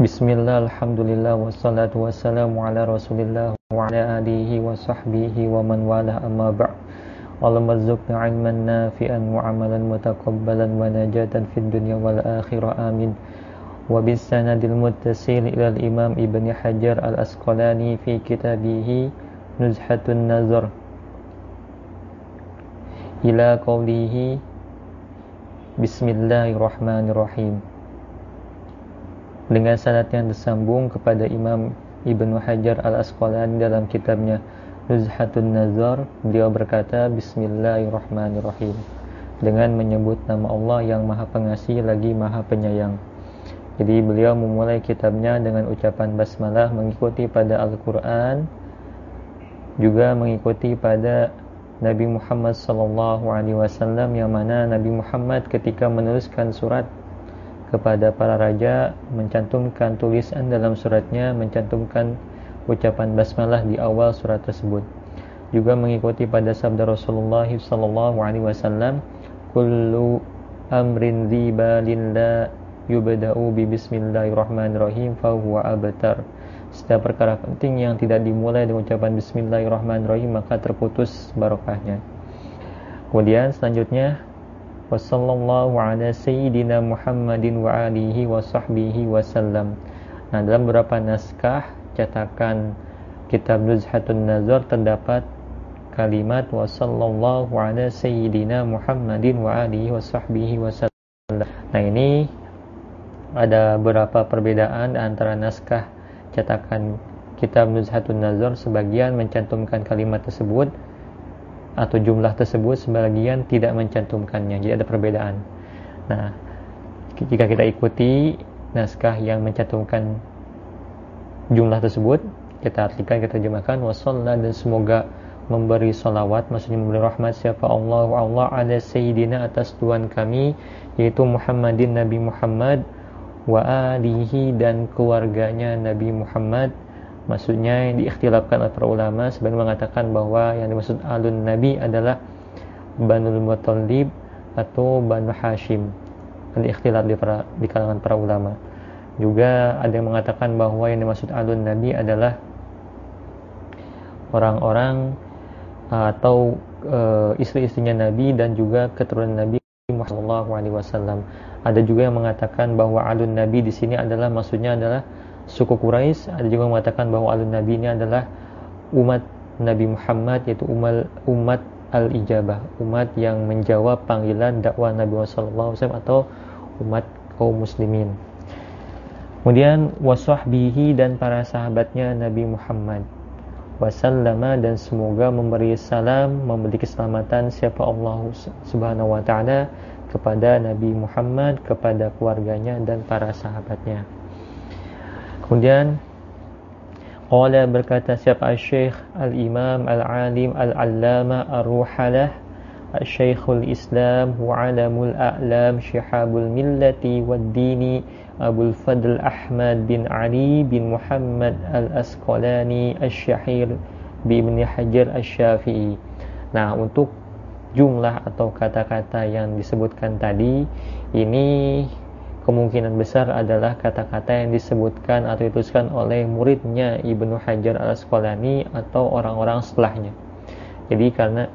Bismillah, Alhamdulillah, wassalatu wassalamu ala rasulillah wa ala alihi wa sahbihi wa man wala amma ba' Allahumma rizukna ilman nafi'an wa amalan mutaqabbalan wa najatan fid dunya wal akhirah amin. Wa bisanadil muttasil ila al-imam Ibn Hajar al-Asqalani fi kitabihi Nuzhatun Nazar. Ila qawlihi Bismillahirrahmanirrahim dengan sanad yang tersambung kepada Imam Ibnu Hajar Al-Asqalani dalam kitabnya Nuzhatun Nazar beliau berkata Bismillahirrahmanirrahim. Dengan menyebut nama Allah yang Maha Pengasih lagi Maha Penyayang. Jadi beliau memulai kitabnya dengan ucapan basmalah mengikuti pada Al-Quran juga mengikuti pada Nabi Muhammad sallallahu alaihi wasallam yang mana Nabi Muhammad ketika menuliskan surat kepada para raja mencantumkan tulisan dalam suratnya mencantumkan ucapan basmalah di awal surat tersebut. Juga mengikuti pada sabda Rasulullah sallallahu alaihi wasallam kullu amrin dzibalin la yubda'u bi bismillahirrahmanirrahim fa huwa abtar. Setiap perkara penting yang tidak dimulai dengan ucapan bismillahirrahmanirrahim maka terputus barokahnya. Kemudian selanjutnya Wassallallahu ala sayyidina Muhammadin Nah dalam beberapa naskah cetakan kitab Nuzhatun Nazar terdapat kalimat Wassallallahu ala sayyidina Muhammadin wa alihi wasallam Nah ini ada beberapa perbedaan antara naskah cetakan kitab Nuzhatun Nazar sebagian mencantumkan kalimat tersebut atau jumlah tersebut sebagian tidak mencantumkannya. Jadi ada perbedaan. Nah, jika kita ikuti naskah yang mencantumkan jumlah tersebut, kita artikan, kita terjemahkan wasallam dan semoga memberi salawat maksudnya memberi rahmat siapa Allah wa Allah ala sayyidina atas Tuhan kami yaitu Muhammadin Nabi Muhammad wa alihi dan keluarganya Nabi Muhammad Maksudnya yang diikhtilafkan oleh para ulama sebenarnya mengatakan bahwa yang dimaksud alun Nabi adalah Banul Muttalib atau Banu Hashim. Ada ikhtilaf di, para, di kalangan para ulama. Juga ada yang mengatakan bahwa yang dimaksud alun Nabi adalah orang-orang atau uh, istri-istrinya Nabi dan juga keturunan Nabi Muhammad SAW. Ada juga yang mengatakan bahwa alun Nabi di sini adalah maksudnya adalah suku Quraisy ada juga mengatakan bahwa alun nabi ini adalah umat Nabi Muhammad yaitu umat umat al-ijabah umat yang menjawab panggilan dakwah Nabi SAW atau umat kaum muslimin. Kemudian wasahbihi dan para sahabatnya Nabi Muhammad. Wasallama dan semoga memberi salam memberi keselamatan siapa Allah Subhanahu wa taala kepada Nabi Muhammad kepada keluarganya dan para sahabatnya Kemudian Qala berkata siapa Al-Syekh Al-Imam Al-Alim Al-Allama Ar-Ruhalah Al-Syekhul Islam Wa Alamul A'lam Syihabul Millati Wad-Dini Abul Fadl Ahmad bin Ali bin Muhammad Al-Asqalani Al-Syahir Ibn Hajar Al-Syafi'i Nah untuk jumlah atau kata-kata yang disebutkan tadi Ini kemungkinan besar adalah kata-kata yang disebutkan atau dituliskan oleh muridnya Ibnu Hajar al-Asqalani atau orang-orang setelahnya. Jadi karena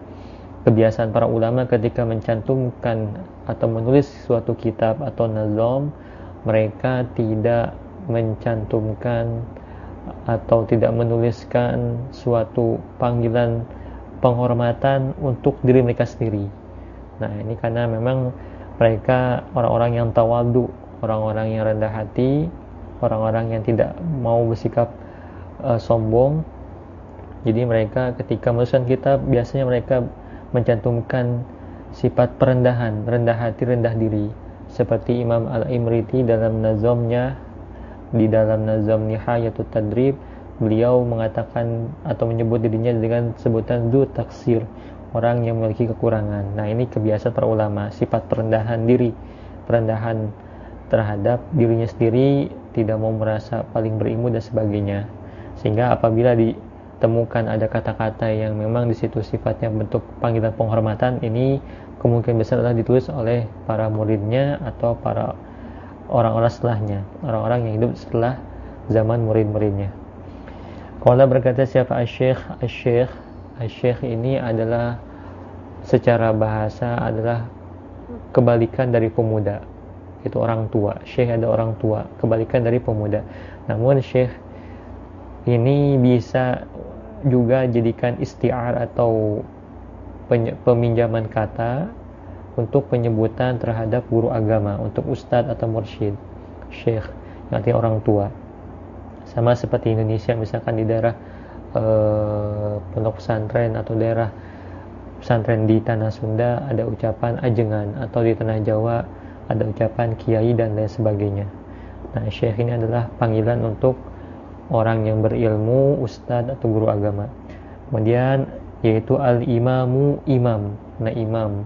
kebiasaan para ulama ketika mencantumkan atau menulis suatu kitab atau nazom, mereka tidak mencantumkan atau tidak menuliskan suatu panggilan penghormatan untuk diri mereka sendiri. Nah, ini karena memang mereka orang-orang yang tawadu, orang-orang yang rendah hati, orang-orang yang tidak mau bersikap uh, sombong. Jadi mereka ketika menuliskan kitab biasanya mereka mencantumkan sifat perendahan, rendah hati, rendah diri. Seperti Imam Al-Imriti dalam nazamnya di dalam nazam Nihayatul Tadrib beliau mengatakan atau menyebut dirinya dengan sebutan du taksir orang yang memiliki kekurangan. Nah, ini kebiasaan para ulama, sifat perendahan diri, perendahan terhadap dirinya sendiri, tidak mau merasa paling berilmu dan sebagainya. Sehingga apabila ditemukan ada kata-kata yang memang di situ sifatnya bentuk panggilan penghormatan, ini kemungkinan besar adalah ditulis oleh para muridnya atau para orang-orang setelahnya, orang-orang yang hidup setelah zaman murid-muridnya. Kalau berkata siapa asyikh, asyikh, asyikh ini adalah secara bahasa adalah kebalikan dari pemuda. Itu orang tua. Syekh ada orang tua, kebalikan dari pemuda. Namun syekh ini bisa juga jadikan istiar atau peminjaman kata untuk penyebutan terhadap guru agama, untuk ustadz atau mursyid, syekh, nanti orang tua. Sama seperti Indonesia, misalkan di daerah eh, pondok pesantren atau daerah pesantren di tanah Sunda ada ucapan ajengan atau di tanah Jawa ada ucapan kiai dan lain sebagainya. Nah, syekh ini adalah panggilan untuk orang yang berilmu, ustadz atau guru agama. Kemudian yaitu al-imamu imam. Nah, imam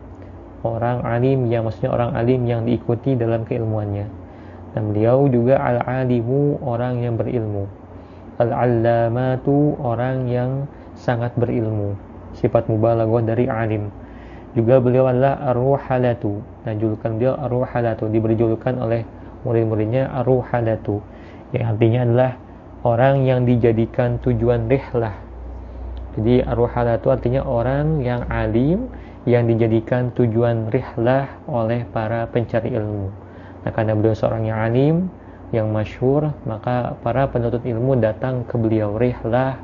orang alim yang maksudnya orang alim yang diikuti dalam keilmuannya dan beliau juga al-alimu orang yang berilmu al-allamatu orang yang sangat berilmu sifat mubalaghah dari alim juga beliau adalah ar-ruhalatu dan julukan beliau ar-ruhalatu diberi julukan oleh murid-muridnya ar-ruhalatu yang artinya adalah orang yang dijadikan tujuan rihlah jadi ar-ruhalatu artinya orang yang alim yang dijadikan tujuan rihlah oleh para pencari ilmu. Nah, karena beliau seorang yang alim, yang masyhur, maka para penuntut ilmu datang ke beliau rihlah,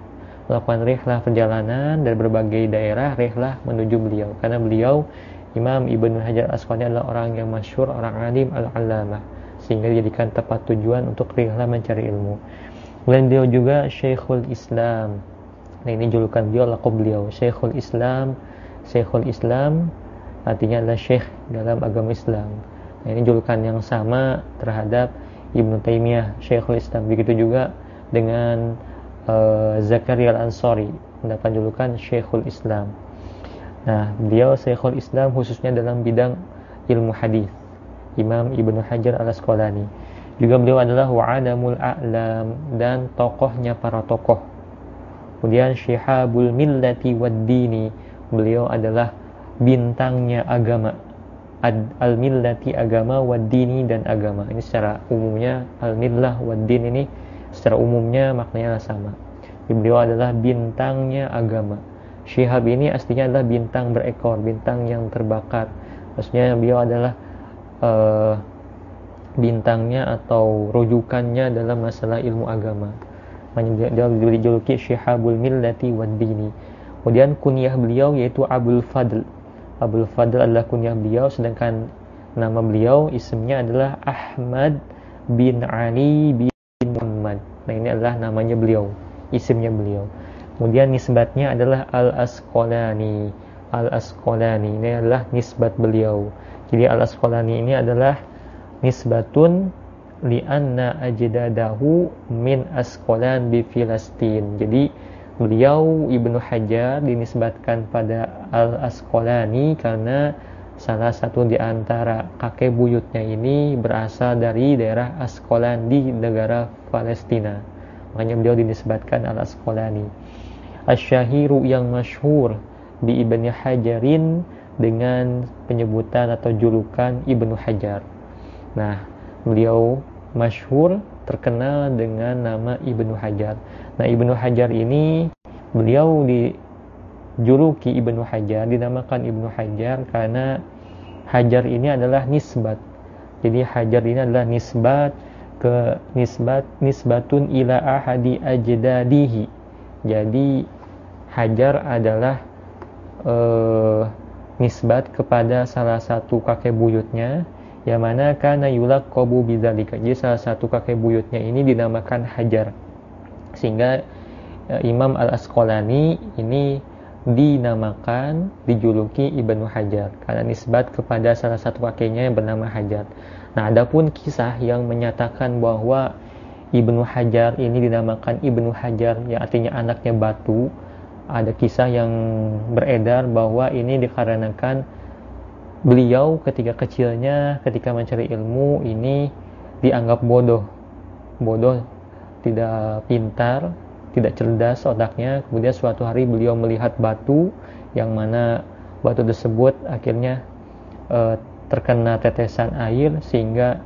melakukan rihlah perjalanan dari berbagai daerah rihlah menuju beliau. Karena beliau Imam Ibnu Hajar Asqalani adalah orang yang masyhur, orang alim al-allamah sehingga dijadikan tempat tujuan untuk rihlah mencari ilmu. Kemudian beliau juga Syekhul Islam. Nah, ini julukan beliau, lakob beliau, Syekhul Islam Syekhul Islam artinya adalah syekh dalam agama Islam. Nah, ini julukan yang sama terhadap Ibnu Taimiyah, Syekhul Islam. Begitu juga dengan uh, Zakaria Al-Ansari mendapat julukan Syekhul Islam. Nah, beliau Syekhul Islam khususnya dalam bidang ilmu hadis. Imam Ibnu Hajar Al-Asqalani. Juga beliau adalah wa'adamul a'lam dan tokohnya para tokoh. Kemudian Syihabul Millati wad Dini beliau adalah bintangnya agama al-millati agama wadini dan agama ini secara umumnya al-millah wadin ini secara umumnya maknanya sama beliau adalah bintangnya agama syihab ini aslinya adalah bintang berekor bintang yang terbakar maksudnya beliau adalah uh, bintangnya atau rujukannya dalam masalah ilmu agama dia dijuluki syihabul millati wadini Kemudian kunyah beliau yaitu Abdul Fadl. Abdul Fadl adalah kunyah beliau sedangkan nama beliau isimnya adalah Ahmad bin Ali bin Muhammad. Nah ini adalah namanya beliau, isimnya beliau. Kemudian nisbatnya adalah Al-Asqalani. Al-Asqalani ini adalah nisbat beliau. Jadi Al-Asqalani ini adalah nisbatun li'anna ajdadahu min Asqalan bi Filastin. Jadi Beliau Ibnu Hajar dinisbatkan pada Al-Asqalani karena salah satu di antara kakek buyutnya ini berasal dari daerah Asqalan di negara Palestina. Makanya beliau dinisbatkan Al-Asqalani. Asyahiru yang masyhur di Ibnu Hajarin dengan penyebutan atau julukan Ibnu Hajar. Nah, beliau masyhur terkenal dengan nama Ibnu Hajar. Nah, Ibnu Hajar ini beliau dijuluki Ibnu Hajar, dinamakan Ibnu Hajar karena Hajar ini adalah nisbat. Jadi Hajar ini adalah nisbat ke nisbat nisbatun ila ahadi ajdadihi. Jadi Hajar adalah uh, nisbat kepada salah satu kakek buyutnya yang mana karena yulak kobu bidzalika. Jadi salah satu kakek buyutnya ini dinamakan Hajar. Sehingga e, Imam Al-Asqalani ini dinamakan dijuluki Ibnu Hajar karena nisbat kepada salah satu kakeknya yang bernama Hajar. Nah, adapun kisah yang menyatakan bahwa Ibnu Hajar ini dinamakan Ibnu Hajar yang artinya anaknya batu. Ada kisah yang beredar bahwa ini dikarenakan beliau ketika kecilnya ketika mencari ilmu ini dianggap bodoh bodoh tidak pintar tidak cerdas otaknya kemudian suatu hari beliau melihat batu yang mana batu tersebut akhirnya e, terkena tetesan air sehingga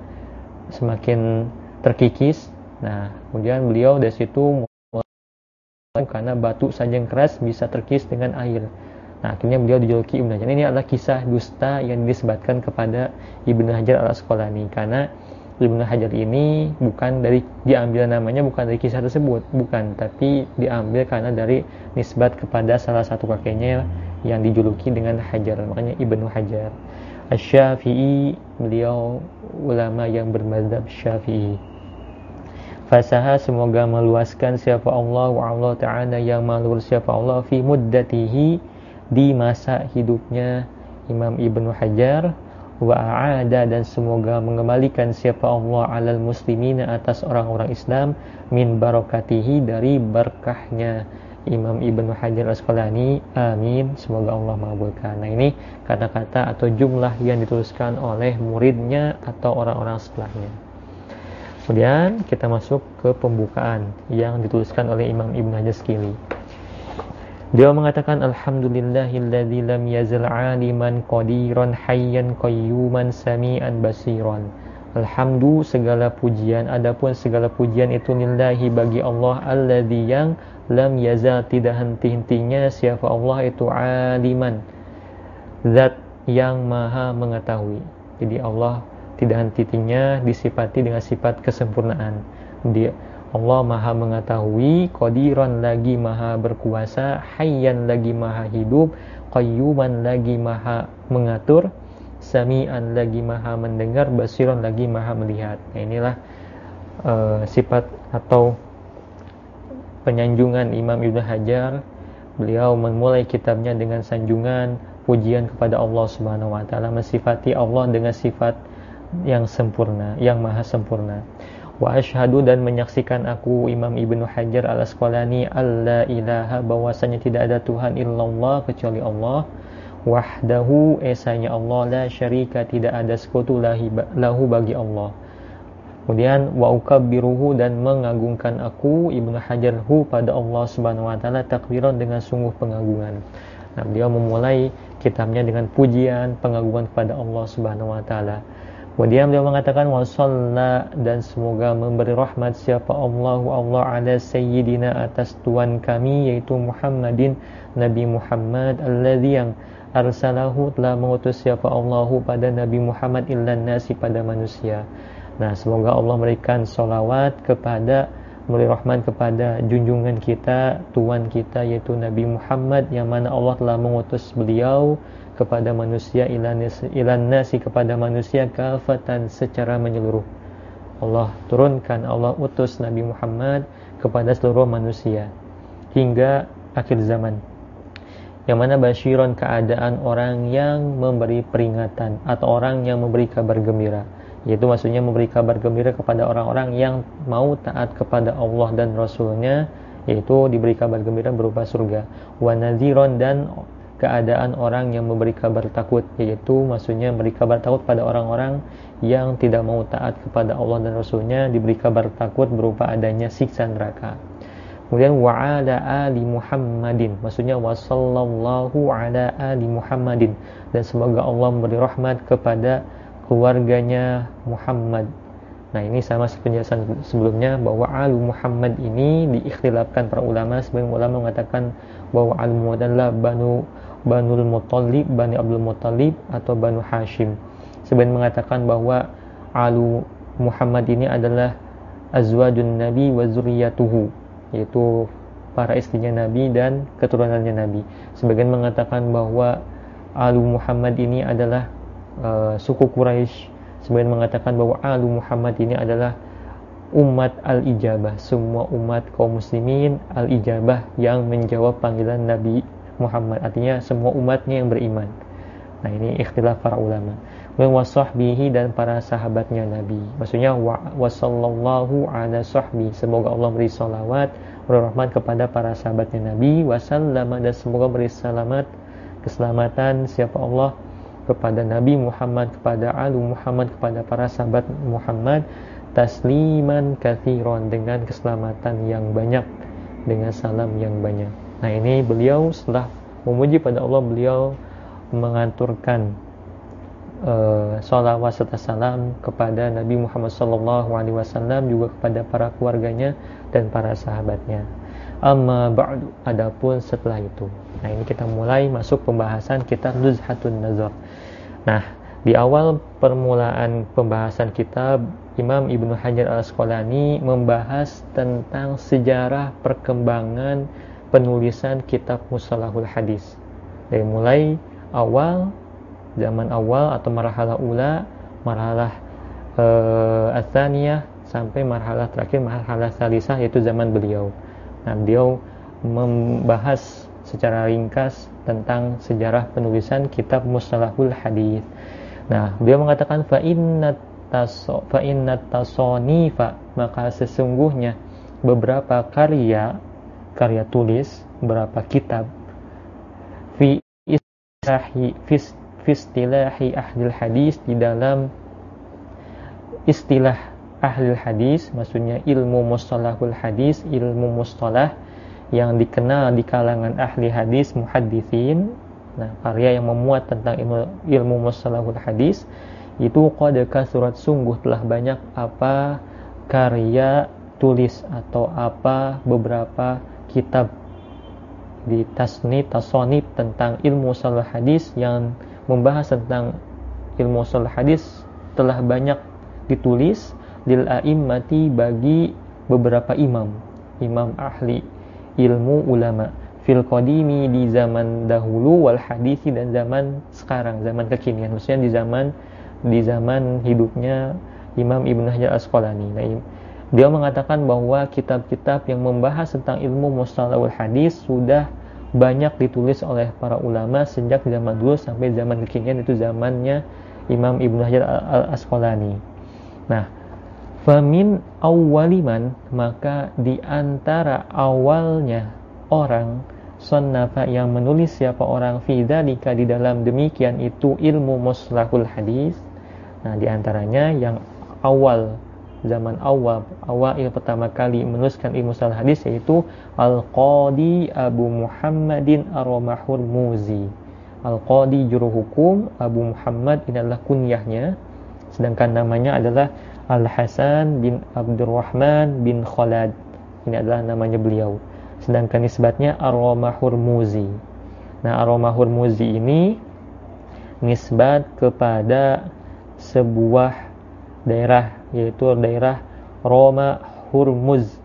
semakin terkikis. Nah, kemudian beliau dari situ karena batu saja yang keras bisa terkikis dengan air. Nah, akhirnya beliau dijuluki Ibnu Hajar. Ini adalah kisah dusta yang disebutkan kepada Ibnu Hajar al Asqalani karena Ibnu Hajar ini bukan dari diambil namanya bukan dari kisah tersebut, bukan, tapi diambil karena dari nisbat kepada salah satu kakeknya yang dijuluki dengan Hajar, makanya Ibnu Hajar. Asy-Syafi'i beliau ulama yang bermadzhab Syafi'i. Fasaha semoga meluaskan siapa Allah wa Allah Ta'ala yang malur siapa Allah fi muddatihi di masa hidupnya. Imam Ibnu Hajar wa a'ada dan semoga mengembalikan siapa Allah alal muslimin atas orang-orang Islam min barokatihi dari berkahnya. Imam Ibnu Hajar Asqalani amin. Semoga Allah mengabulkan nah ini kata-kata atau jumlah yang dituliskan oleh muridnya atau orang-orang setelahnya kemudian kita masuk ke pembukaan yang dituliskan oleh Imam Ibnu Hajar Skili dia mengatakan Alhamdulillahilladzi lam yazal aliman qadiran hayyan qayyuman samian basiran. Alhamdulillah segala pujian adapun segala pujian itu lillahi bagi Allah alladzi yang lam yazal tidak henti-hentinya siapa Allah itu aliman zat yang maha mengetahui. Jadi Allah tidak henti-hentinya disifati dengan sifat kesempurnaan. Dia Allah maha mengetahui Qadiran lagi maha berkuasa Hayyan lagi maha hidup Qayyuman lagi maha mengatur Sami'an lagi maha mendengar Basiran lagi maha melihat nah, Inilah uh, sifat atau Penyanjungan Imam Ibn Hajar Beliau memulai kitabnya dengan sanjungan Pujian kepada Allah Subhanahu Wa Taala Mensifati Allah dengan sifat yang sempurna Yang maha sempurna. Wa ashadu dan menyaksikan aku Imam Ibnu Hajar al Asqalani alla ilaha bahwasanya tidak ada Tuhan illallah kecuali Allah. Wahdahu esanya Allah la syarika tidak ada sekutu lahu bagi Allah. Kemudian wa ukabbiruhu dan mengagungkan aku Ibnu Hajar hu pada Allah Subhanahu wa taala takbiran dengan sungguh pengagungan. Nah beliau memulai kitabnya dengan pujian pengagungan kepada Allah Subhanahu wa taala Kemudian beliau mengatakan wasalla dan semoga memberi rahmat siapa Allah Allah ala sayyidina atas tuan kami yaitu Muhammadin Nabi Muhammad alladzi yang arsalahu telah mengutus siapa Allahu pada Nabi Muhammad illan nasi pada manusia. Nah, semoga Allah memberikan solawat kepada memberi rahmat kepada junjungan kita, tuan kita yaitu Nabi Muhammad yang mana Allah telah mengutus beliau kepada manusia ilan nasi kepada manusia kafatan secara menyeluruh. Allah turunkan Allah utus Nabi Muhammad kepada seluruh manusia hingga akhir zaman. Yang mana basyiron keadaan orang yang memberi peringatan atau orang yang memberi kabar gembira. Yaitu maksudnya memberi kabar gembira kepada orang-orang yang mau taat kepada Allah dan Rasulnya yaitu diberi kabar gembira berupa surga. Wa dan keadaan orang yang memberi kabar takut yaitu maksudnya memberi kabar takut pada orang-orang yang tidak mau taat kepada Allah dan Rasulnya diberi kabar takut berupa adanya siksa neraka. Kemudian wa ala ali Muhammadin. Maksudnya wa sallallahu ala ali Muhammadin. Dan semoga Allah memberi rahmat kepada keluarganya Muhammad. Nah ini sama penjelasan sebelumnya bahwa alu Muhammad ini diikhtilafkan para ulama. Sebagian ulama mengatakan bahwa alu Muhammad adalah banu Banul Muttalib, Bani Abdul Muttalib atau Banu Hashim. Sebenarnya mengatakan bahwa alu Muhammad ini adalah azwajun Nabi wa zuriyatuhu, yaitu para istrinya Nabi dan keturunannya Nabi. Sebagian mengatakan bahwa alu Muhammad ini adalah uh, suku Quraisy. Sebagian mengatakan bahwa alu Muhammad ini adalah umat al-ijabah, semua umat kaum muslimin al-ijabah yang menjawab panggilan Nabi Muhammad. Artinya semua umatnya yang beriman. Nah ini ikhtilaf para ulama. Wa wasahbihi dan para sahabatnya Nabi. Maksudnya wa sallallahu ala sahbi. Semoga Allah beri salawat beri rahmat kepada para sahabatnya Nabi. Wasallama dan semoga beri selamat keselamatan siapa Allah kepada Nabi Muhammad kepada alu Muhammad kepada para sahabat Muhammad tasliman kathiron dengan keselamatan yang banyak dengan salam yang banyak Nah ini beliau setelah memuji pada Allah beliau mengaturkan uh, salawat serta salam kepada Nabi Muhammad SAW juga kepada para keluarganya dan para sahabatnya. Amma ba'du adapun setelah itu. Nah, ini kita mulai masuk pembahasan kita Nuzhatun Nazar. Nah, di awal permulaan pembahasan kitab Imam Ibnu Hajar Al-Asqalani membahas tentang sejarah perkembangan penulisan kitab Musalahul Hadis. Dari mulai awal zaman awal atau marhalah ula, marhalah uh, athaniyah sampai marhalah terakhir marhalah salisah yaitu zaman beliau. Nah, beliau membahas secara ringkas tentang sejarah penulisan kitab Mustalahul Hadis. Nah, beliau mengatakan fa inna fa inna tasonifa maka sesungguhnya beberapa karya karya tulis beberapa kitab. Fi istilahi fi istilahi ahli hadis di dalam istilah ahli hadis maksudnya ilmu mustalahul hadis ilmu mustalah yang dikenal di kalangan ahli hadis muhaddisin nah karya yang memuat tentang ilmu, ilmu mustalahul hadis itu qad surat sungguh telah banyak apa karya tulis atau apa beberapa kitab di tasni tasonib tentang ilmu salah hadis yang membahas tentang ilmu salah hadis telah banyak ditulis lil a'immati bagi beberapa imam, imam ahli ilmu ulama fil qadimi di zaman dahulu wal hadisi dan zaman sekarang, zaman kekinian. Maksudnya di zaman di zaman hidupnya Imam Ibn Hajar Asqalani. Nah, dia mengatakan bahwa kitab-kitab yang membahas tentang ilmu mustalahul hadis sudah banyak ditulis oleh para ulama sejak zaman dulu sampai zaman kekinian itu zamannya Imam Ibn Hajar Al-Asqalani. Nah, Famin awaliman maka di antara awalnya orang sonnafa yang menulis siapa orang fidzalika di dalam demikian itu ilmu muslahul hadis. Nah, di antaranya yang awal zaman awal awal pertama kali menuliskan ilmu mustalah hadis yaitu Al-Qadi Abu Muhammadin Ar-Ramahul Muzi. Al-Qadi juru hukum Abu Muhammad ini adalah kunyahnya sedangkan namanya adalah Al-Hasan bin Abdurrahman bin Khalad. Ini adalah namanya beliau. Sedangkan nisbatnya Aroma Hurmuzi. Nah, Aroma Hurmuzi ini nisbat kepada sebuah daerah yaitu daerah Roma Hurmuz.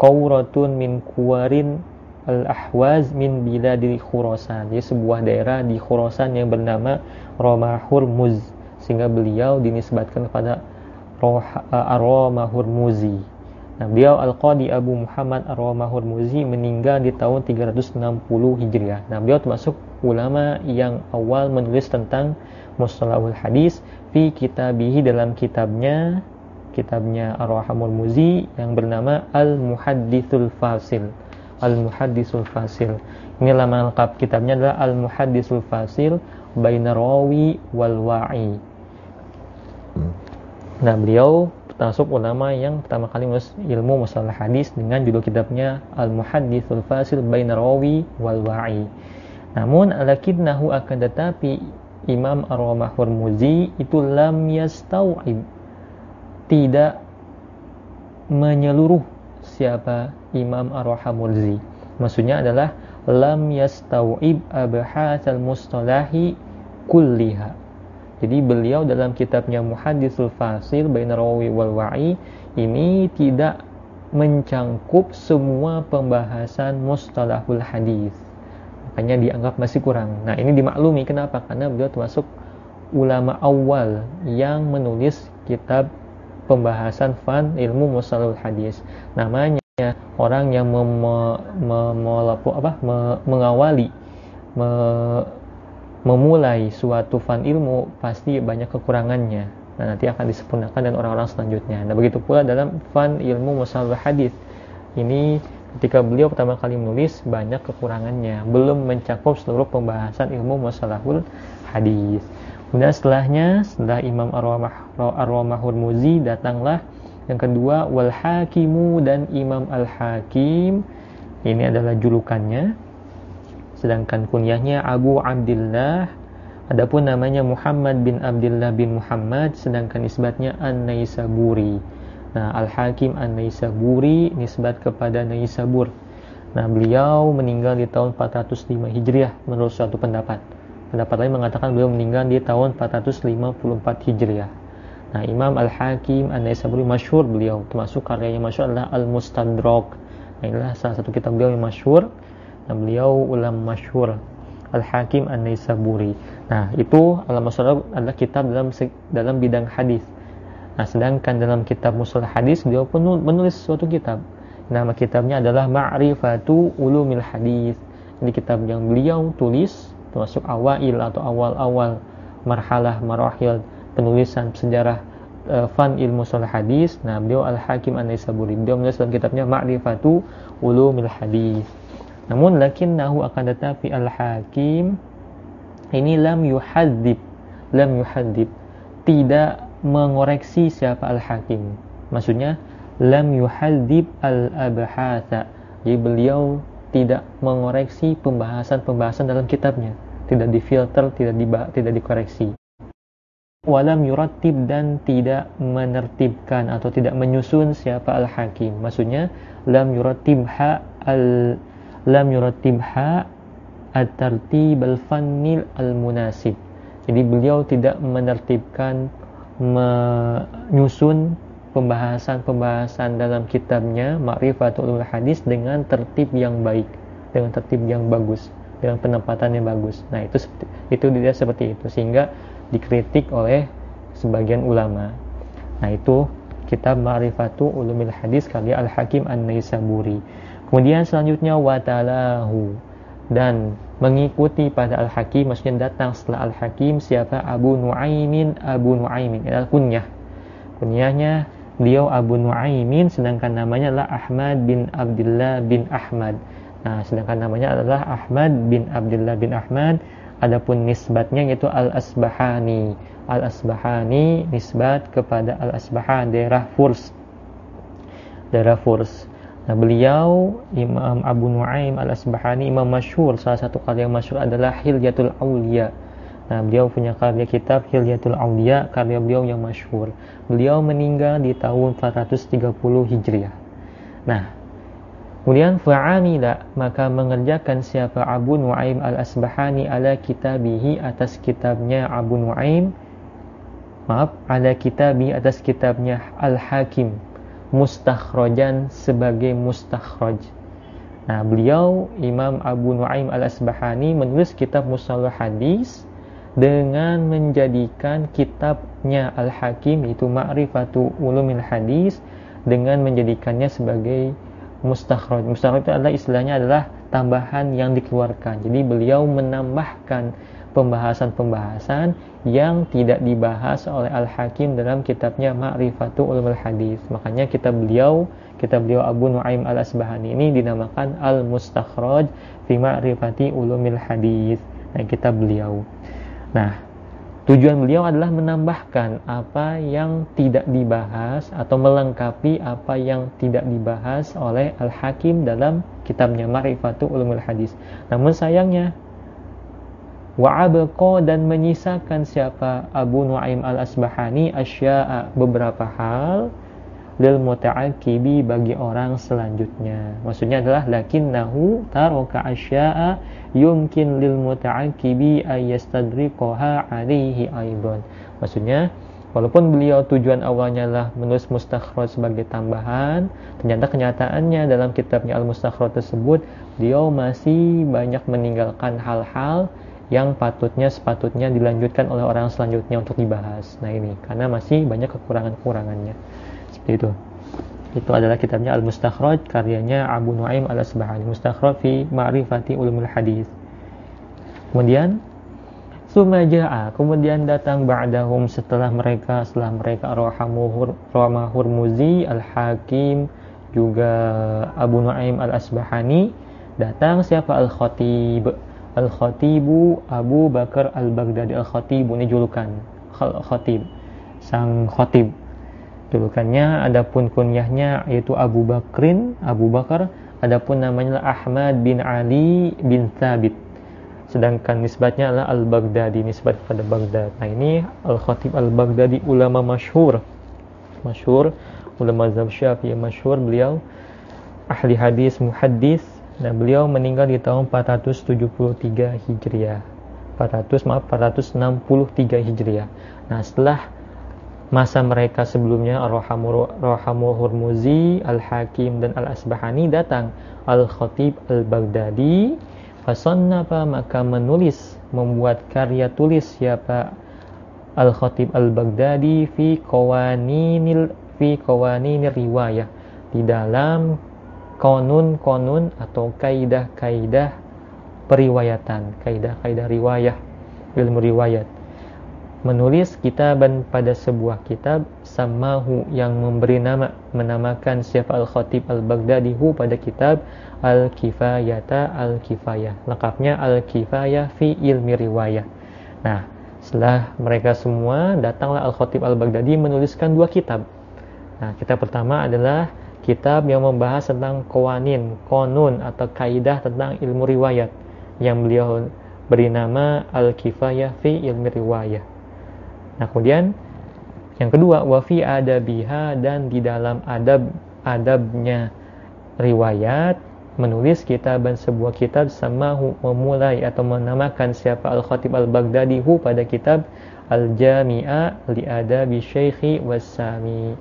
Qauratun min Kuwarin Al-Ahwaz min Biladil Khurasan. Jadi sebuah daerah di Khurasan yang bernama Roma Hurmuz sehingga beliau dinisbatkan kepada Arwah Hurmuzi. Nah, beliau Al-Qadi Abu Muhammad Arwah Hurmuzi meninggal di tahun 360 Hijriah. Nah, beliau termasuk ulama yang awal menulis tentang mustalahul hadis fi kitabihi dalam kitabnya kitabnya Arwah Hurmuzi yang bernama Al-Muhaddithul Fasil. Al-Muhaddithul Fasil. Ini nama lengkap kitabnya adalah Al-Muhaddithul Fasil Bainar Rawi wal Wa'i Nah, beliau termasuk ulama yang pertama kali menulis ilmu masalah hadis dengan judul kitabnya Al-Muhaddithul Fasil Baina Rawi wal Wa'i. Namun alakinnahu akan tetapi Imam Ar-Ramah Hurmuzi itu lam yastau'ib tidak menyeluruh siapa Imam Ar-Ramah Hurmuzi. Maksudnya adalah lam yastau'ib abhatsal mustalahi kulliha jadi beliau dalam kitabnya Muhaddisul Fasil Bain Rawi wal Wa'i ini tidak mencangkup semua pembahasan mustalahul hadis. Makanya dianggap masih kurang. Nah, ini dimaklumi kenapa? Karena beliau termasuk ulama awal yang menulis kitab pembahasan fan ilmu mustalahul hadis. Namanya orang yang mem, apa, mengawali me, memulai suatu fan ilmu pasti banyak kekurangannya. Nah, nanti akan disempurnakan dan orang-orang selanjutnya. Nah, begitu pula dalam fan ilmu musallah hadis. Ini ketika beliau pertama kali menulis banyak kekurangannya, belum mencakup seluruh pembahasan ilmu musalahul hadis. Kemudian setelahnya, setelah Imam Ar-Rawmah Hurmuzi datanglah yang kedua wal hakimu dan Imam Al-Hakim. Ini adalah julukannya sedangkan kunyahnya Abu Abdullah Adapun namanya Muhammad bin Abdullah bin Muhammad sedangkan nisbatnya An-Naisaburi. Nah, Al-Hakim An-Naisaburi nisbat kepada Naisabur. Nah, beliau meninggal di tahun 405 Hijriah menurut suatu pendapat. Pendapat lain mengatakan beliau meninggal di tahun 454 Hijriah. Nah, Imam Al-Hakim An-Naisaburi masyhur beliau, termasuk karyanya masyhur adalah Al-Mustadrak. Nah, inilah salah satu kitab beliau yang masyhur. Nah, beliau ulama masyhur Al-Hakim An-Naisaburi. Nah, itu Al-Mustadrak adalah kitab dalam dalam bidang hadis. Nah, sedangkan dalam kitab Musul Hadis beliau pun menulis suatu kitab. Nama kitabnya adalah Ma'rifatu Ulumil Hadis. Ini kitab yang beliau tulis termasuk awail atau awal-awal marhalah marahil penulisan sejarah uh, fan ilmu soal hadis. Nah, beliau Al-Hakim An-Naisaburi. Beliau menulis dalam kitabnya Ma'rifatu Ulumil Hadis. Namun lakinnahu akan tetapi Al-Hakim ini lam yuhadzib, lam yuhadzib, tidak mengoreksi siapa Al-Hakim. Maksudnya lam yuhadzib al-abhatha. Jadi beliau tidak mengoreksi pembahasan-pembahasan dalam kitabnya, tidak difilter, tidak diba tidak dikoreksi walam yuratib dan tidak menertibkan atau tidak menyusun siapa al-hakim maksudnya lam yuratibha al lam yuratibha at-tartib al-fannil al-munasib jadi beliau tidak menertibkan menyusun pembahasan-pembahasan dalam kitabnya Ma'rifatul Hadis dengan tertib yang baik dengan tertib yang bagus dengan penempatan yang bagus nah itu itu dia seperti itu sehingga dikritik oleh sebagian ulama. Nah itu kitab Ma'rifatu Ulumil Hadis karya Al-Hakim An-Naisaburi. Kemudian selanjutnya watalahu dan mengikuti pada Al-Hakim maksudnya datang setelah Al-Hakim siapa Abu Nuaimin Abu Nuaimin adalah kunyah. Kunyahnya beliau Abu Nuaimin sedangkan namanya adalah Ahmad bin Abdullah bin Ahmad. Nah, sedangkan namanya adalah Ahmad bin Abdullah bin Ahmad Adapun nisbatnya yaitu Al-Asbahani. Al-Asbahani nisbat kepada Al-Asbahan daerah Furs. Daerah Furs. Nah, beliau Imam Abu Nuaim Al-Asbahani imam masyhur salah satu karya yang masyhur adalah Hilyatul Aulia. Nah, beliau punya karya kitab Hilyatul Aulia, karya beliau yang masyhur. Beliau meninggal di tahun 430 Hijriah. Nah, Kemudian fa'amila maka mengerjakan siapa Abu Nuaim al-Asbahani ala kitabihi atas kitabnya Abu Nuaim maaf ala kitabi atas kitabnya Al-Hakim mustakhrajan sebagai mustakhraj. Nah, beliau Imam Abu Nuaim al-Asbahani menulis kitab Musalah Hadis dengan menjadikan kitabnya Al-Hakim itu Ma'rifatu Ulumil Hadis dengan menjadikannya sebagai mustakhraj. Mustakhraj itu adalah istilahnya adalah tambahan yang dikeluarkan. Jadi beliau menambahkan pembahasan-pembahasan yang tidak dibahas oleh Al-Hakim dalam kitabnya Ma'rifatu Ulumul Hadis. Makanya kitab beliau, kitab beliau Abu Nuaim Al-Asbahani ini dinamakan Al-Mustakhraj fi Ma'rifati Ulumil Hadis. Nah, kitab beliau. Nah, Tujuan beliau adalah menambahkan apa yang tidak dibahas atau melengkapi apa yang tidak dibahas oleh Al-Hakim dalam kitabnya Ma'rifatu Ulumul Hadis. Namun sayangnya wa'abqa dan menyisakan siapa Abu Nuaim Al-Asbahani asya'a beberapa hal lil muta'akibi bagi orang selanjutnya. Maksudnya adalah lakinnahu taraka asya'a yumkin lil muta'akibi ayastadriqaha alaihi aidan. Maksudnya walaupun beliau tujuan awalnya adalah menulis mustakhraj sebagai tambahan, ternyata kenyataannya dalam kitabnya Al-Mustakhraj tersebut beliau masih banyak meninggalkan hal-hal yang patutnya sepatutnya dilanjutkan oleh orang selanjutnya untuk dibahas. Nah ini karena masih banyak kekurangan-kekurangannya. Seperti itu. Itu adalah kitabnya Al-Mustakhraj karyanya Abu Nuaim Al-Asbahani. Mustakhraj fi Ma'rifati Ulumul Hadis kemudian Sumaja'a kemudian datang ba'dahum setelah mereka setelah mereka Rahamuhur Muzi Al-Hakim juga Abu Nuaim Al-Asbahani. Datang siapa? Al-Khatib Al-Khatibu Abu Bakar Al-Baghdadi. Al-Khatibu ini julukan. Khatib. Sang Khatib. Julukannya adapun kunyahnya yaitu Abu Bakrin, Abu Bakar, adapun namanya Ahmad bin Ali bin Thabit. sedangkan nisbatnya adalah Al-Baghdadi nisbat kepada Baghdad. Nah ini Al-Khatib Al-Baghdadi ulama masyhur. Masyhur ulama mazhab Syafi'i masyhur. Beliau ahli hadis muhaddis dan beliau meninggal di tahun 473 Hijriah. 400 maaf 463 Hijriah. Nah setelah masa mereka sebelumnya Ar-Rahamul Hurmuzi, Al-Hakim dan Al-Asbahani datang. Al-Khatib Al-Baghdadi fasannapa maka menulis membuat karya tulis siapa? Al-Khatib Al-Baghdadi fi qawaninil fi qawaninir riwayah. Di dalam konun-konun atau kaidah-kaidah periwayatan, kaidah-kaidah riwayah, ilmu riwayat. Menulis kitaban pada sebuah kitab samahu yang memberi nama menamakan siapa Al-Khatib Al-Baghdadi hu pada kitab Al-Kifayata Al-Kifayah. Lengkapnya Al-Kifayah fi ilmi riwayah. Nah, setelah mereka semua datanglah Al-Khatib Al-Baghdadi menuliskan dua kitab. Nah, kitab pertama adalah kitab yang membahas tentang kawanin, konun atau kaidah tentang ilmu riwayat yang beliau beri nama Al-Kifayah fi ilmi riwayah. Nah, kemudian yang kedua wafi adabiha dan di dalam adab adabnya riwayat menulis kitab dan sebuah kitab sama memulai atau menamakan siapa Al-Khatib Al-Baghdadi hu pada kitab Al-Jami'a li adabi Syekhi Wasami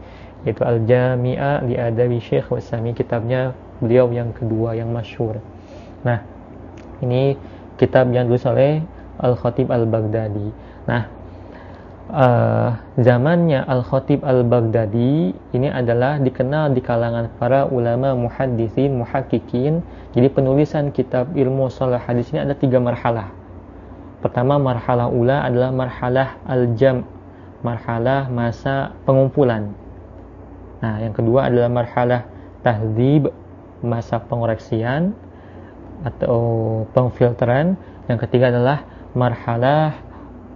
yaitu Al-Jami'a li Adabi Syekh Wasami kitabnya beliau yang kedua yang masyhur. Nah, ini kitab yang ditulis oleh Al-Khatib Al-Baghdadi. Nah, uh, zamannya Al-Khatib Al-Baghdadi ini adalah dikenal di kalangan para ulama muhaddisin, muhakkikin. Jadi penulisan kitab ilmu salah hadis ini ada tiga marhalah. Pertama marhalah ula adalah marhalah al-jam, marhalah masa pengumpulan Nah, yang kedua adalah marhalah tahdib, masa pengoreksian atau pengfilteran. Yang ketiga adalah marhalah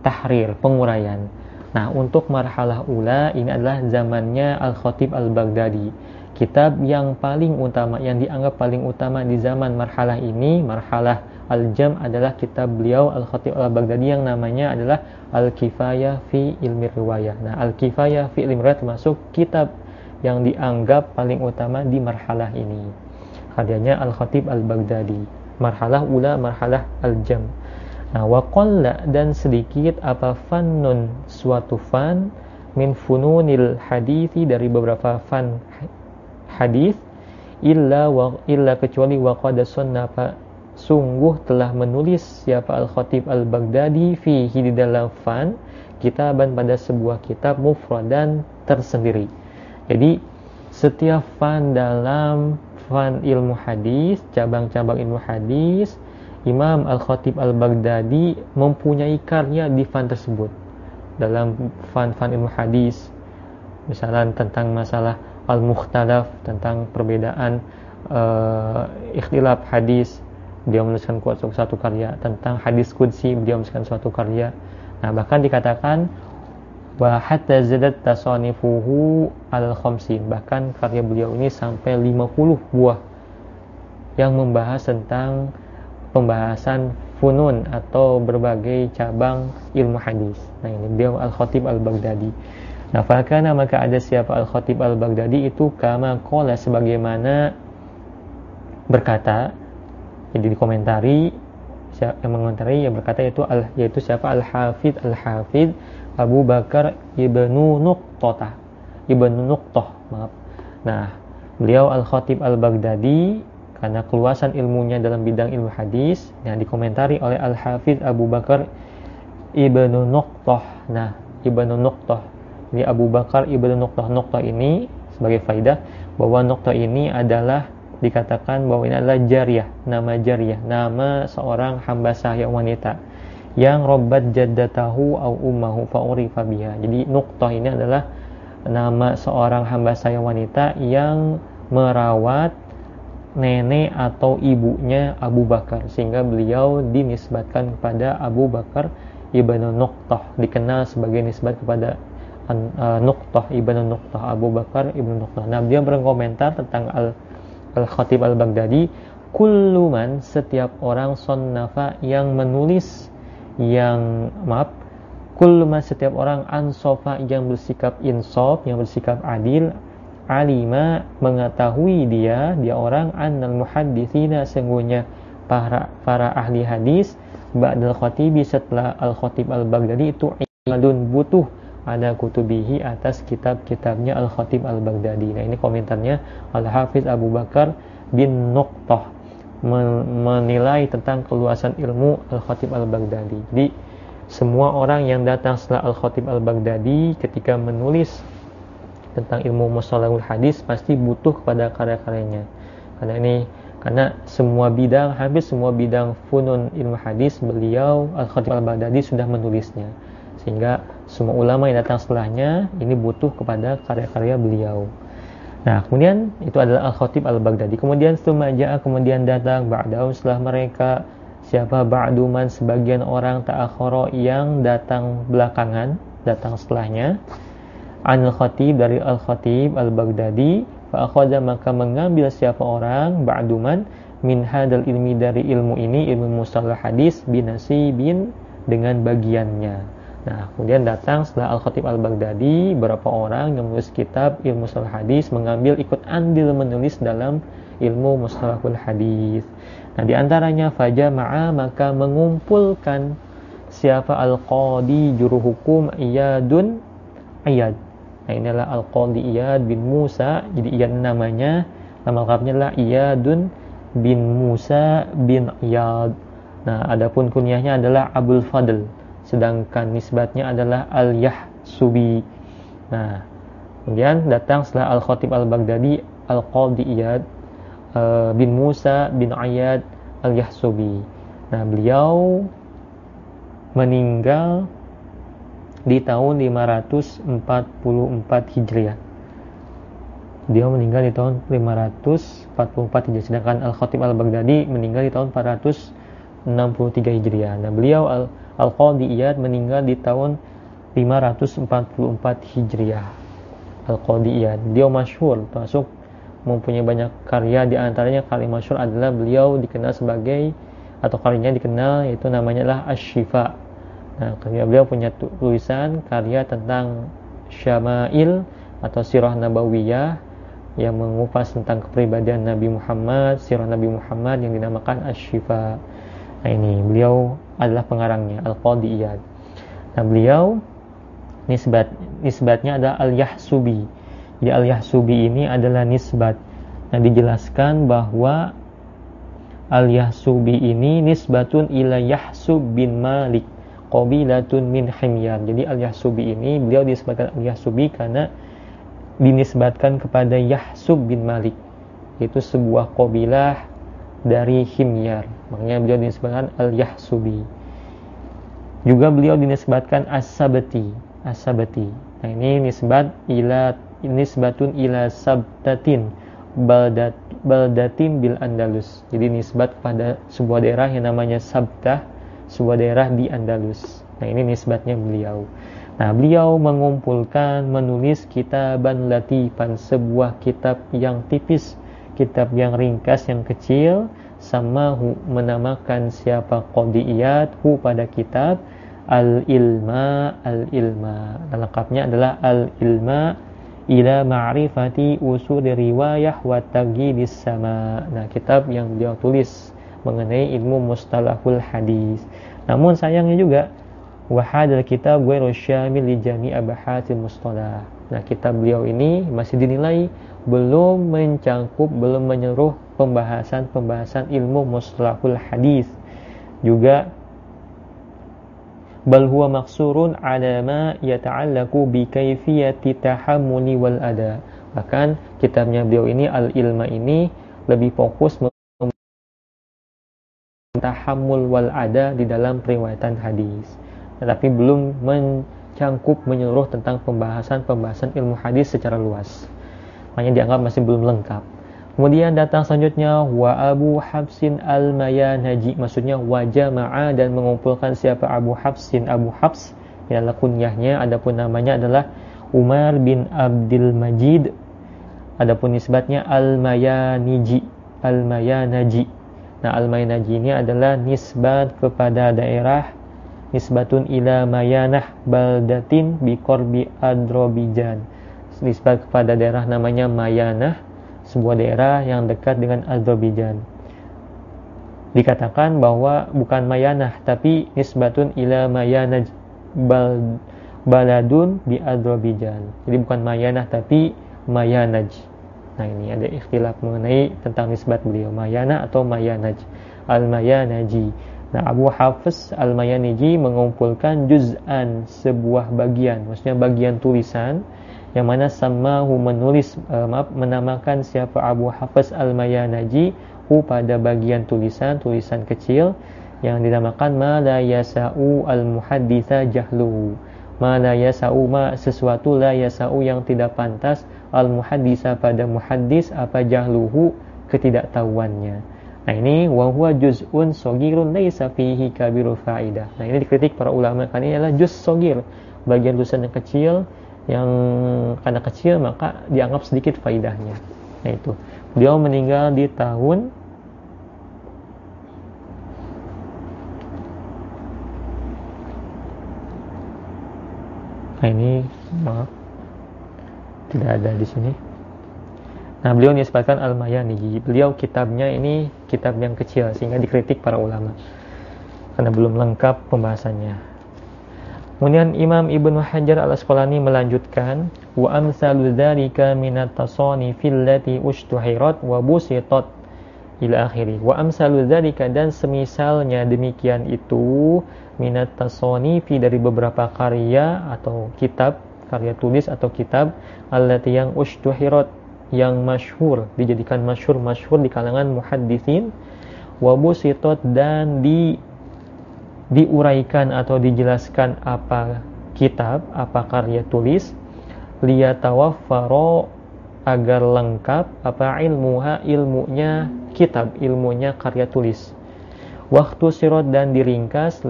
tahrir, penguraian. Nah, untuk marhalah ula ini adalah zamannya Al-Khatib Al-Baghdadi. Kitab yang paling utama, yang dianggap paling utama di zaman marhalah ini, marhalah Al-Jam adalah kitab beliau Al-Khatib Al-Baghdadi yang namanya adalah Al-Kifayah fi Ilmi Riwayah. Nah, Al-Kifayah fi Ilmi Riwayah termasuk kitab yang dianggap paling utama di marhalah ini. Karyanya Al-Khatib Al-Baghdadi. Marhalah ula, marhalah al-jam. Nah, waqalla dan sedikit apa fannun suatu fan min fununil hadithi dari beberapa fan hadis illa wa, illa kecuali waqada sunnafa sungguh telah menulis siapa Al-Khatib Al-Baghdadi fihi di dalam fan kitaban pada sebuah kitab mufradan tersendiri jadi setiap fan dalam fan ilmu hadis, cabang-cabang ilmu hadis, Imam Al-Khatib Al-Baghdadi mempunyai karya di fan tersebut. Dalam fan-fan ilmu hadis, misalnya tentang masalah Al-Mukhtalaf, tentang perbedaan uh, ikhtilaf hadis, dia menuliskan suatu karya tentang hadis kudsi, dia menuliskan suatu karya. Nah, bahkan dikatakan wa zadat al khamsin bahkan karya beliau ini sampai 50 buah yang membahas tentang pembahasan funun atau berbagai cabang ilmu hadis. Nah ini beliau Al-Khatib Al-Baghdadi. Nah fakana maka ada siapa Al-Khatib Al-Baghdadi itu kama kola sebagaimana berkata jadi dikomentari yang mengomentari yang berkata yaitu al, yaitu siapa Al-Hafid Al-Hafid Abu Bakar ibnu Nuqtah. Ibnu Nuqtah maaf. Nah beliau Al Khatib Al Baghdadi karena keluasan ilmunya dalam bidang ilmu hadis yang dikomentari oleh Al Hafidh Abu Bakar ibnu Nuqtah. Nah ibnu Nuqtah ini Abu Bakar ibnu Nuqtah Nuqtah ini sebagai faidah bahwa Nuqtah ini adalah dikatakan bahwa ini adalah jariah nama jariah nama seorang hamba sahaya wanita yang robat jaddatahu au ummahu fa'urifa biha. Jadi nuktah ini adalah nama seorang hamba saya wanita yang merawat nenek atau ibunya Abu Bakar sehingga beliau dinisbatkan kepada Abu Bakar ibnu Nuqtah dikenal sebagai nisbat kepada uh, Nuqtah ibnu Nuqtah Abu Bakar ibnu Nuqtah. Nah dia berkomentar tentang Al Al Khatib Al Baghdadi kulluman setiap orang sonnafa yang menulis yang maaf kulluman setiap orang ansofa yang bersikap insaf yang bersikap adil alima mengetahui dia dia orang annal muhadditsina sungguhnya para para ahli hadis ba'dal khatibi setelah al khatib al baghdadi itu imadun butuh ada kutubihi atas kitab-kitabnya al khatib al baghdadi nah ini komentarnya al hafiz abu bakar bin Nuqtah menilai tentang keluasan ilmu Al-Khatib Al-Baghdadi. Jadi semua orang yang datang setelah Al-Khatib Al-Baghdadi ketika menulis tentang ilmu mustalahul hadis pasti butuh kepada karya-karyanya. Karena ini karena semua bidang habis semua bidang funun ilmu hadis beliau Al-Khatib Al-Baghdadi sudah menulisnya. Sehingga semua ulama yang datang setelahnya ini butuh kepada karya-karya beliau. Nah, kemudian itu adalah Al-Khatib Al-Baghdadi. Kemudian setelah kemudian datang ba'dahu setelah mereka siapa ba'duman sebagian orang ta'akhara yang datang belakangan, datang setelahnya. Anil Khatib dari Al-Khatib Al-Baghdadi fa maka mengambil siapa orang ba'duman min hadal ilmi dari ilmu ini ilmu mustalah hadis binasi bin dengan bagiannya. Nah, kemudian datang setelah Al-Khatib Al-Baghdadi, beberapa orang yang menulis kitab ilmu salah hadis mengambil ikut andil menulis dalam ilmu mustalahul hadis. Nah, di antaranya fajama'a maka mengumpulkan siapa al-qadi juru hukum Iyadun Iyad. Nah, inilah al-qadi Iyad bin Musa. Jadi Iyad namanya, nama lengkapnya adalah Iyadun bin Musa bin Iyad. Nah, adapun kunyahnya adalah Abdul Fadl sedangkan nisbatnya adalah al-Yahsubi. Nah, kemudian datang setelah Al-Khatib Al-Baghdadi Al-Qadi Iyad uh, bin Musa bin Ayyad Al-Yahsubi. Nah, beliau meninggal di tahun 544 Hijriah. Dia meninggal di tahun 544 Hijriah sedangkan Al-Khatib Al-Baghdadi meninggal di tahun 463 Hijriah. Nah, beliau al Al-Qadi Iyad meninggal di tahun 544 Hijriah. Al-Qadi Iyad, dia masyhur termasuk mempunyai banyak karya di antaranya karya masyhur adalah beliau dikenal sebagai atau karyanya dikenal yaitu namanya adalah Asy-Syifa. Nah, karya beliau punya tulisan karya tentang Syama'il atau Sirah Nabawiyah yang mengupas tentang kepribadian Nabi Muhammad, sirah Nabi Muhammad yang dinamakan Asy-Syifa. Nah ini beliau adalah pengarangnya Al-Qadi Iyad. Nah beliau nisbat nisbatnya adalah Al-Yahsubi. Jadi Al-Yahsubi ini adalah nisbat. Nah dijelaskan bahwa Al-Yahsubi ini nisbatun ila Yahsub bin Malik qabilatun min Himyar. Jadi Al-Yahsubi ini beliau disebutkan Al-Yahsubi karena dinisbatkan kepada Yahsub bin Malik yaitu sebuah kabilah dari Himyar. Makanya beliau dinisbatkan Al-Yahsubi. Juga beliau dinisbatkan As-Sabati. As-Sabati. Nah ini nisbat ila nisbatun ila sabtatin baldat baldatin bil Andalus. Jadi nisbat kepada sebuah daerah yang namanya Sabtah, sebuah daerah di Andalus. Nah ini nisbatnya beliau. Nah beliau mengumpulkan menulis kitaban latifan sebuah kitab yang tipis kitab yang ringkas yang kecil samahu menamakan siapa qadiyat hu pada kitab al-ilma al-ilma. Dan lengkapnya adalah al-ilma ila ma'rifati usul riwayah wa taghyibis sama. Nah kitab yang dia tulis mengenai ilmu mustalahul hadis. Namun sayangnya juga wahadal kitab ghairu syamil li jami' abahatil mustalah. Nah kitab beliau ini masih dinilai belum mencangkup, belum menyeruh pembahasan-pembahasan ilmu mustalahul hadis. Juga bal huwa maksurun ala ma yata'allaqu bi kayfiyati tahammuli wal ada. Bahkan kitabnya beliau ini Al-Ilma ini lebih fokus tahammul wal ada di dalam periwayatan hadis. Tetapi belum mencangkup menyeluruh tentang pembahasan-pembahasan ilmu hadis secara luas makanya dianggap masih belum lengkap. Kemudian datang selanjutnya wa Abu Habsin al-Mayanaji. Maksudnya wajah ma'a dan mengumpulkan siapa? Abu Habsin. Abu Habs adalah kunyahnya adapun namanya adalah Umar bin Abdul Majid. Adapun nisbatnya al-Mayaniji. al-Mayanaji. Nah, Al-Mainaji ini adalah nisbat kepada daerah nisbatun ila mayanah baldatin bi korbi adrobijan. Nisbat kepada daerah namanya Mayanah sebuah daerah yang dekat dengan Azerbaijan. Dikatakan bahwa bukan Mayanah tapi nisbatun ila Mayanah bal, baladun di Azerbaijan. Jadi bukan Mayanah tapi Mayanaj. Nah ini ada ikhtilaf mengenai tentang nisbat beliau. Mayanah atau Mayanaj al-Mayanaji. Nah, Abu Hafiz Al-Mayaniji mengumpulkan juz'an sebuah bagian, maksudnya bagian tulisan yang mana samahu menulis uh, maaf menamakan siapa Abu Hafiz Al-Mayanaji hu pada bagian tulisan tulisan kecil yang dinamakan ma la yasau al-muhadditha jahluhu. Ma la yasau ma sesuatu la yasau yang tidak pantas al-muhadditha pada muhaddis apa jahluhu ketidaktahuannya. Nah ini wahwa juz'un sogirun laisa fihi kabiru fa'idah. Nah ini dikritik para ulama karena ini adalah juz sogir, bagian tulisan yang kecil yang karena kecil maka dianggap sedikit faidahnya. Nah itu. Beliau meninggal di tahun Nah ini maaf tidak ada di sini. Nah, beliau nisbatkan Al-Mayani. Beliau kitabnya ini kitab yang kecil sehingga dikritik para ulama. Karena belum lengkap pembahasannya. Kemudian Imam Ibnu Hajar Al-Asqalani melanjutkan wa amsalu dzalika minat tasani fillati ushtuhirat wa busitat ila akhiri. Wa amsalu dzalika dan semisalnya demikian itu minat tasani fi dari beberapa karya atau kitab karya tulis atau kitab allati yang ushtuhirat yang masyhur dijadikan masyhur masyhur di kalangan muhaddisin wabusitot dan di diuraikan atau dijelaskan apa kitab apa karya tulis liyatawaffaro agar lengkap apa ilmuha ilmunya kitab ilmunya karya tulis waktu sirot dan diringkas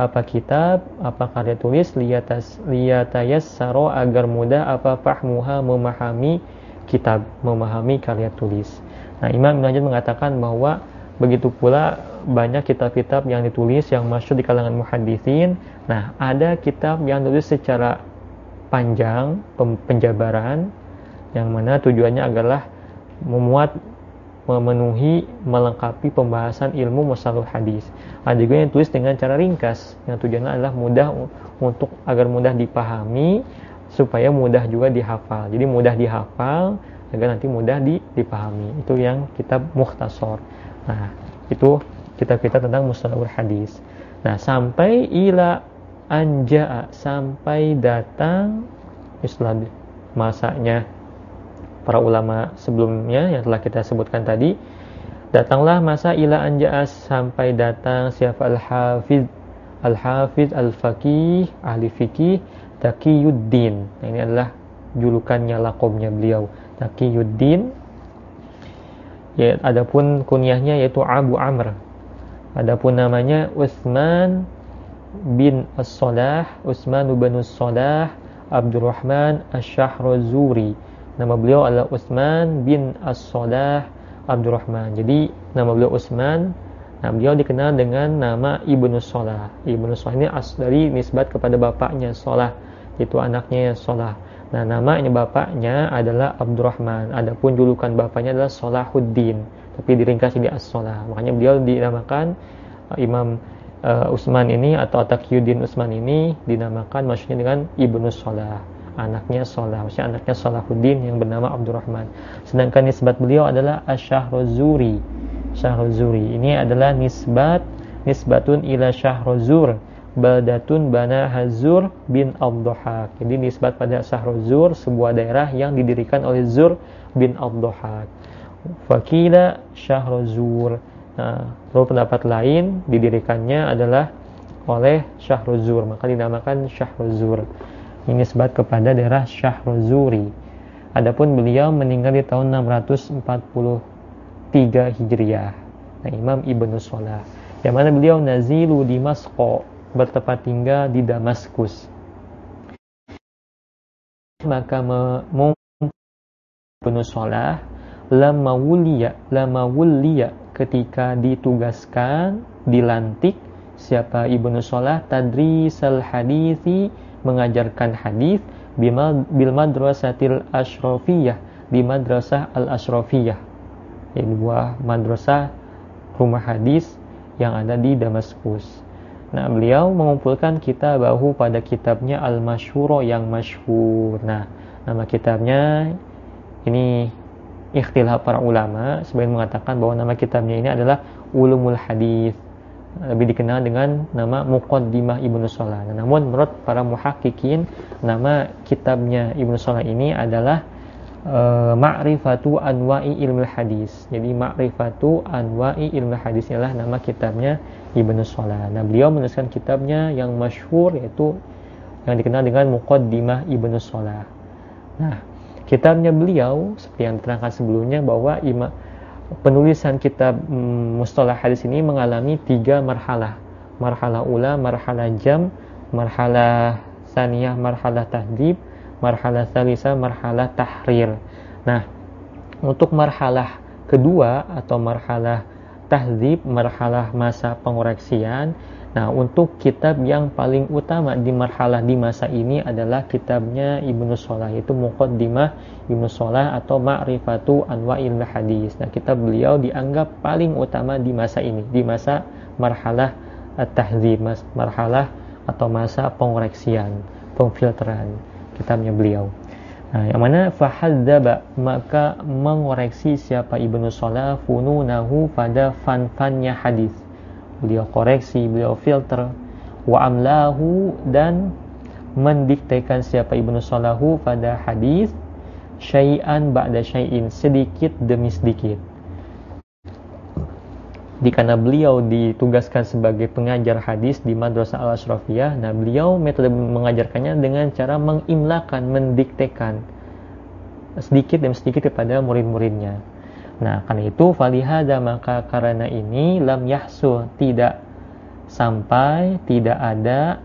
apa kitab apa karya tulis liatas liatayas saro agar mudah apa fahmuha memahami kitab, memahami karya tulis. Nah, Imam Ibn Hajar mengatakan bahwa begitu pula banyak kitab-kitab yang ditulis yang masuk di kalangan muhadithin. Nah, ada kitab yang ditulis secara panjang, penjabaran, yang mana tujuannya adalah memuat memenuhi, melengkapi pembahasan ilmu musalul hadis. Ada juga yang tulis dengan cara ringkas, yang tujuannya adalah mudah untuk agar mudah dipahami supaya mudah juga dihafal. Jadi mudah dihafal agar nanti mudah dipahami. Itu yang kitab muhtasor. Nah, itu kitab-kitab tentang mustalahul hadis. Nah, sampai ila anja sampai datang Islam masanya para ulama sebelumnya yang telah kita sebutkan tadi datanglah masa ila anja sampai datang siapa al-hafiz al-hafiz al-faqih ahli fikih Taqiyuddin. Nah, ini adalah julukannya lakomnya beliau. Taqiyuddin. Ya, adapun kunyahnya yaitu Abu Amr. Adapun namanya Utsman bin As-Salah, Utsman bin As-Salah Abdurrahman Asy-Syahrazuri. Nama beliau adalah Utsman bin As-Salah Abdurrahman. Jadi nama beliau Utsman Nah, beliau dikenal dengan nama Ibnu Solah. Ibnu Solah ini as dari nisbat kepada bapaknya Solah itu anaknya Solah. Nah, namanya bapaknya adalah Abdurrahman. Adapun julukan bapaknya adalah Solahuddin, tapi diringkas di As-Solah. Makanya beliau dinamakan uh, Imam uh, Utsman ini atau Taqiyuddin Utsman ini dinamakan maksudnya dengan Ibnu Solah anaknya Solah, maksudnya anaknya Solahuddin yang bernama Abdurrahman. Sedangkan nisbat beliau adalah Asyahrozuri. Syahrozuri ini adalah nisbat nisbatun ila Syahrozur baldatun bana Hazur bin Abduhak. Jadi nisbat pada Zur, sebuah daerah yang didirikan oleh Zur bin Abduhak. Fakila Syahrozur. Nah, lalu pendapat lain didirikannya adalah oleh Syahrozur, maka dinamakan Syahrozur. Ini nisbat kepada daerah Syahrozuri. Adapun beliau meninggal di tahun 643 Hijriah. Nah, Imam Ibnu Salah. Yang mana beliau nazilu di Masko bertempat tinggal di Damaskus. Maka penuh sholah lama wuliya lama wuliya ketika ditugaskan, dilantik siapa Ibnu Salah tadrisal hadithi mengajarkan hadis bil madrasatil asyrafiyah di madrasah al asyrafiyah ini buah madrasah rumah hadis yang ada di Damaskus. Nah, beliau mengumpulkan kitabahu pada kitabnya Al-Masyhuro yang masyhur. Nah, nama kitabnya ini ikhtilaf para ulama sebagian mengatakan bahwa nama kitabnya ini adalah Ulumul Hadis lebih dikenal dengan nama Muqaddimah Ibnu Salah. Nah, namun menurut para muhakkikin nama kitabnya Ibnu Salah ini adalah uh, Ma'rifatu Anwa'i Ilmu Hadis. Jadi Ma'rifatu Anwa'i Ilmu Hadis adalah nama kitabnya Ibnu Salah. Nah, beliau menuliskan kitabnya yang masyhur yaitu yang dikenal dengan Muqaddimah Ibnu Salah. Nah, kitabnya beliau seperti yang diterangkan sebelumnya bahwa ima, penulisan kitab mm, mustalah hadis ini mengalami tiga marhalah marhalah ula, marhalah jam, marhalah saniyah, marhalah tahdib, marhalah salisa, marhalah tahrir. Nah, untuk marhalah kedua atau marhalah tahdib, marhalah masa pengoreksian, Nah, untuk kitab yang paling utama di marhalah di masa ini adalah kitabnya Ibnu Salah, yaitu Muqaddimah Ibnu Salah atau Ma'rifatu Anwa'il Hadis. Nah, kitab beliau dianggap paling utama di masa ini, di masa marhalah tahzib, marhalah atau masa pengoreksian, pemfilteran kitabnya beliau. Nah, yang mana fahadzaba maka mengoreksi siapa Ibnu Salah fununahu pada fan-fannya hadis beliau koreksi, beliau filter wa amlahu dan mendiktekan siapa Ibnu Salahu pada hadis syai'an ba'da syai'in sedikit demi sedikit. Dikana beliau ditugaskan sebagai pengajar hadis di Madrasah Al Ashrafiyah, nah beliau metode mengajarkannya dengan cara mengimlakan, mendiktekan sedikit demi sedikit kepada murid-muridnya. Nah, karena itu falihada maka karena ini lam yahsul tidak sampai tidak ada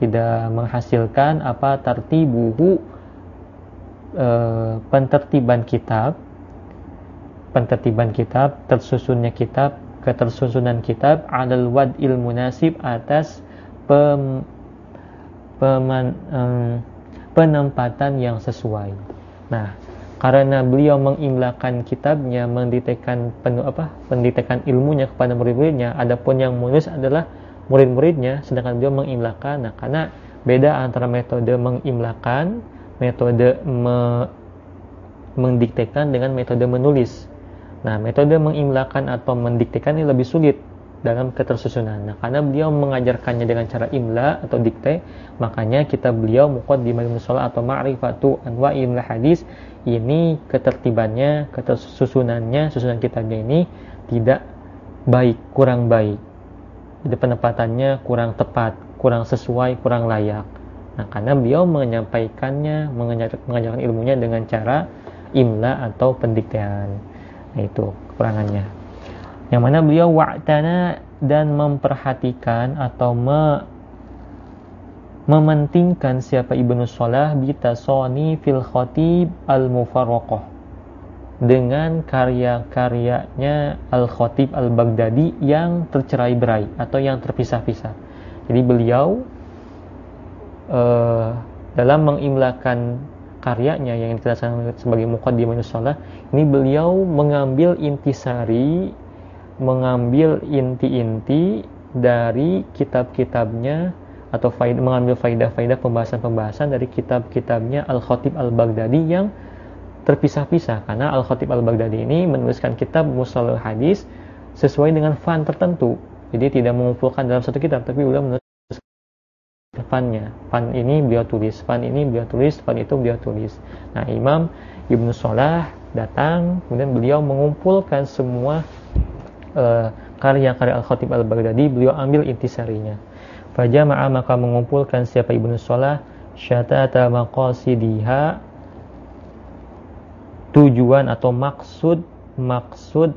tidak menghasilkan apa tartibuhu e, pentertiban kitab pentertiban kitab tersusunnya kitab ketersusunan kitab adal wad ilmu nasib atas pem, peman, um, penempatan yang sesuai. Nah, karena beliau mengimlakan kitabnya, menditekan penuh apa, menditekan ilmunya kepada murid-muridnya. Adapun yang menulis adalah murid-muridnya, sedangkan beliau mengimlakan. Nah, karena beda antara metode mengimlakan, metode me, mendiktekan dengan metode menulis. Nah, metode mengimlakan atau mendiktekan ini lebih sulit dalam ketersusunan. Nah, karena beliau mengajarkannya dengan cara imla atau dikte, makanya kita beliau muqaddimah musola atau ma'rifatu anwa'il hadis ini ketertibannya, ketersusunannya, susunan kitabnya ini tidak baik, kurang baik. Jadi penempatannya kurang tepat, kurang sesuai, kurang layak. Nah, karena beliau menyampaikannya, mengajarkan ilmunya dengan cara imla atau pendiktean. Itu kekurangannya. Yang mana beliau wa'tana dan memperhatikan atau me mementingkan siapa Ibnu Salah bitasoni fil khatib al-mufarraqah dengan karya-karyanya Al-Khatib Al-Baghdadi yang tercerai-berai atau yang terpisah-pisah. Jadi beliau uh, dalam mengimlakan karyanya yang kita sebagai Muqaddimah Salah, ini beliau mengambil intisari, mengambil inti-inti dari kitab-kitabnya atau faid, mengambil faidah-faidah pembahasan-pembahasan dari kitab-kitabnya Al-Khatib Al-Baghdadi yang terpisah-pisah karena Al-Khatib Al-Baghdadi ini menuliskan kitab Musalul Hadis sesuai dengan fan tertentu. Jadi tidak mengumpulkan dalam satu kitab tapi beliau menulis fannya. Fan ini beliau tulis, fan ini beliau tulis, fan itu beliau tulis. Nah, Imam Ibnu Salah datang kemudian beliau mengumpulkan semua uh, karya-karya Al-Khatib Al-Baghdadi, beliau ambil intisarinya. Fajama'a maka mengumpulkan siapa Ibnu Salah syatata maqasidiha. Tujuan atau maksud maksud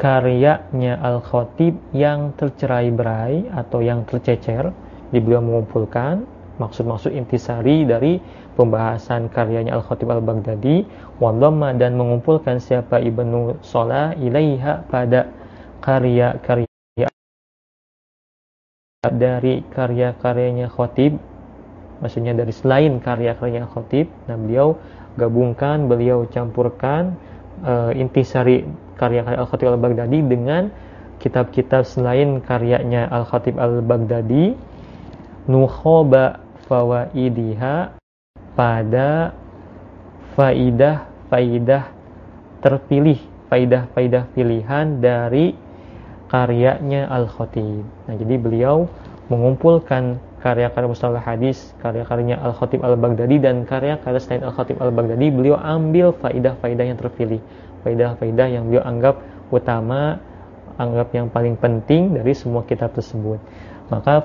karyanya Al-Khatib yang tercerai berai atau yang tercecer di beliau mengumpulkan maksud-maksud intisari dari pembahasan karyanya Al-Khatib Al-Baghdadi wadhamma dan mengumpulkan siapa Ibnu Salah ilaiha pada karya-karya dari karya-karyanya Khatib maksudnya dari selain karya-karya Khatib. Nah beliau gabungkan beliau campurkan uh, intisari karya-karya Al-Khatib Al-Baghdadi dengan kitab-kitab selain karyanya Al-Khatib Al-Baghdadi nukhoba fawaidiha pada faidah-faidah terpilih faidah-faidah pilihan dari karyanya Al-Khatib. Nah, jadi beliau mengumpulkan karya-karya mustalah hadis, karya-karyanya Al-Khatib Al-Baghdadi dan karya-karya selain Al-Khatib Al-Baghdadi, beliau ambil faidah-faidah yang terpilih, faidah-faidah yang beliau anggap utama, anggap yang paling penting dari semua kitab tersebut. Maka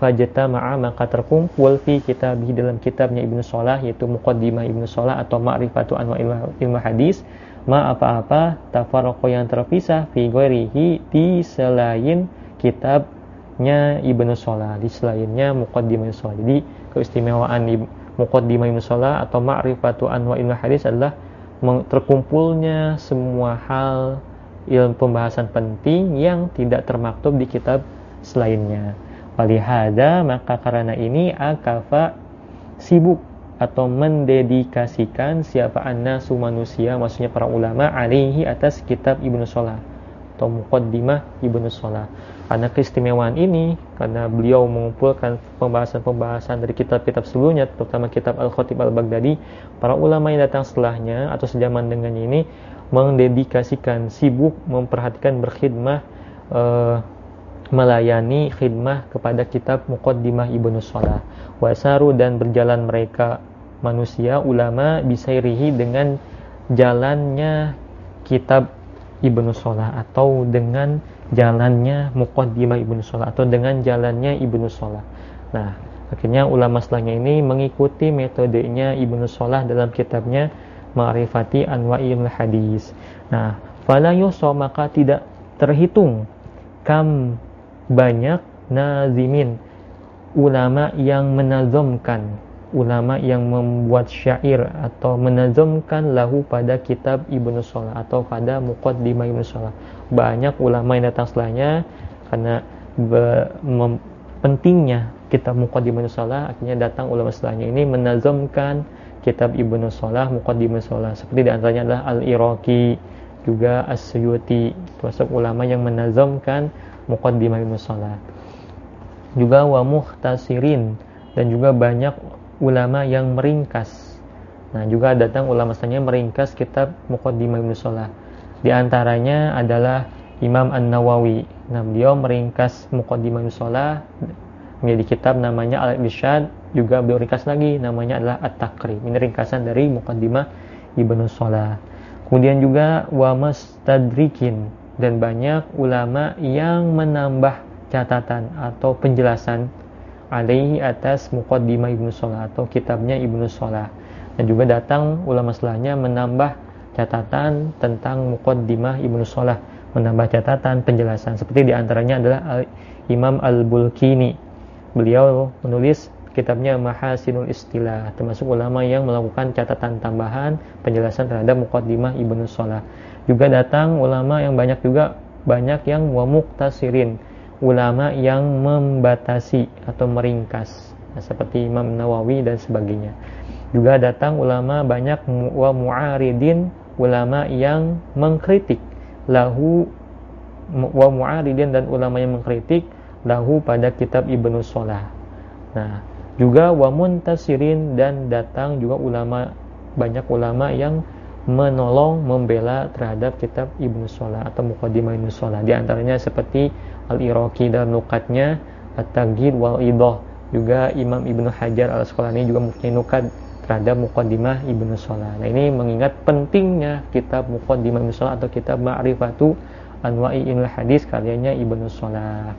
fajeta ma'a maka terkumpul fi kitabih dalam kitabnya Ibnu Salah yaitu Muqaddimah Ibnu Salah atau Ma'rifatu Anwa Ilmu Hadis. Ma apa-apa tafaroko yang terpisah fi ghairihi di selain kitabnya Ibnu Salah di selainnya Muqaddimah Ibnu Salah jadi keistimewaan Muqaddimah Ibnu Salah atau Ma'rifatu Anwa Ilmu Hadis adalah terkumpulnya semua hal ilmu pembahasan penting yang tidak termaktub di kitab selainnya. Walihada maka karena ini akafa sibuk atau mendedikasikan siapa annasu manusia maksudnya para ulama alaihi atas kitab Ibnu Salah atau muqaddimah Ibnu Salah karena keistimewaan ini karena beliau mengumpulkan pembahasan-pembahasan dari kitab-kitab sebelumnya terutama kitab Al-Khatib Al-Baghdadi para ulama yang datang setelahnya atau sejaman dengannya ini mendedikasikan sibuk memperhatikan berkhidmah uh, melayani khidmah kepada kitab Muqaddimah Ibnu Salah wasaru dan berjalan mereka manusia ulama bisairihi dengan jalannya kitab Ibnu Salah atau dengan jalannya Muqaddimah Ibnu Salah atau dengan jalannya Ibnu Salah. Nah, akhirnya ulama setelahnya ini mengikuti metodenya Ibnu Salah dalam kitabnya Ma'rifati Anwa'il Hadis. Nah, fala maka tidak terhitung kam banyak nazimin ulama yang menazamkan ulama yang membuat syair atau menazamkan lahu pada kitab Ibnu Salah atau pada Muqaddimah Ibnu Salah. Banyak ulama yang datang setelahnya karena pentingnya kitab Muqaddimah Ibnu Salah akhirnya datang ulama setelahnya ini menazamkan kitab Ibnu Salah Muqaddimah Salah seperti di antaranya adalah Al-Iraqi juga As-Suyuti termasuk ulama yang menazamkan Muqaddimah Ibnu Salah juga wa muhtasirin dan juga banyak ulama yang meringkas. Nah, juga datang ulama setelahnya meringkas kitab Muqaddimah Ibnu Salah. Di antaranya adalah Imam An-Nawawi. Nah, beliau meringkas Muqaddimah Salah menjadi kitab namanya Al-Irsyad, juga beliau ringkas lagi namanya adalah At-Taqrib. Ini ringkasan dari Muqaddimah Ibnu Salah. Kemudian juga wa mustadrikin dan banyak ulama yang menambah catatan atau penjelasan alaihi atas muqaddimah Ibnu Salah atau kitabnya Ibnu Salah dan juga datang ulama setelahnya menambah catatan tentang muqaddimah Ibnu Salah menambah catatan penjelasan. Seperti di antaranya adalah Imam Al-Bulkini. Beliau menulis kitabnya Mahasinul Istilah termasuk ulama yang melakukan catatan tambahan penjelasan terhadap muqaddimah Ibnu Salah juga datang ulama yang banyak juga banyak yang wa muqtasirin ulama yang membatasi atau meringkas nah, seperti Imam Nawawi dan sebagainya. Juga datang ulama banyak wa mu'aridin ulama yang mengkritik lahu wa mu'aridin dan ulama yang mengkritik lahu pada kitab Ibnu Salah nah juga wa muntasirin dan datang juga ulama banyak ulama yang menolong membela terhadap kitab Ibnu Salah atau Muqaddimah Ibnu Salah di antaranya seperti Al-Iraqi dan nukatnya At-Taghid wal Idah juga Imam Ibnu Hajar Al-Asqalani juga mempunyai nukat terhadap Muqaddimah Ibnu Salah. Nah, ini mengingat pentingnya kitab Muqaddimah Ibnu Salah atau kitab Ma'rifatu Anwa'i Ilmu Hadis karyanya Ibnu Salah.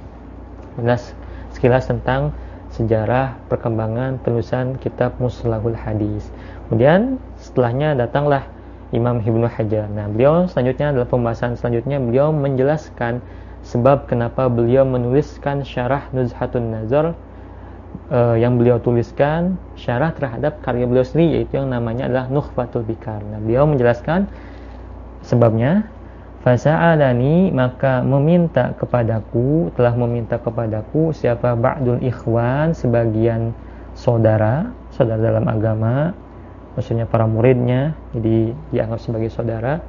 Jelas sekilas tentang sejarah perkembangan penulisan kitab Muslahul Hadis. Kemudian setelahnya datanglah Imam Ibnu Hajar. Nah, beliau selanjutnya adalah pembahasan selanjutnya beliau menjelaskan sebab kenapa beliau menuliskan syarah Nuzhatun Nazar uh, yang beliau tuliskan syarah terhadap karya beliau sendiri yaitu yang namanya adalah Nukhbatul Bikar. Nah, beliau menjelaskan sebabnya Fasa'alani maka meminta kepadaku telah meminta kepadaku siapa ba'dul ikhwan sebagian saudara saudara dalam agama maksudnya para muridnya jadi dianggap sebagai saudara.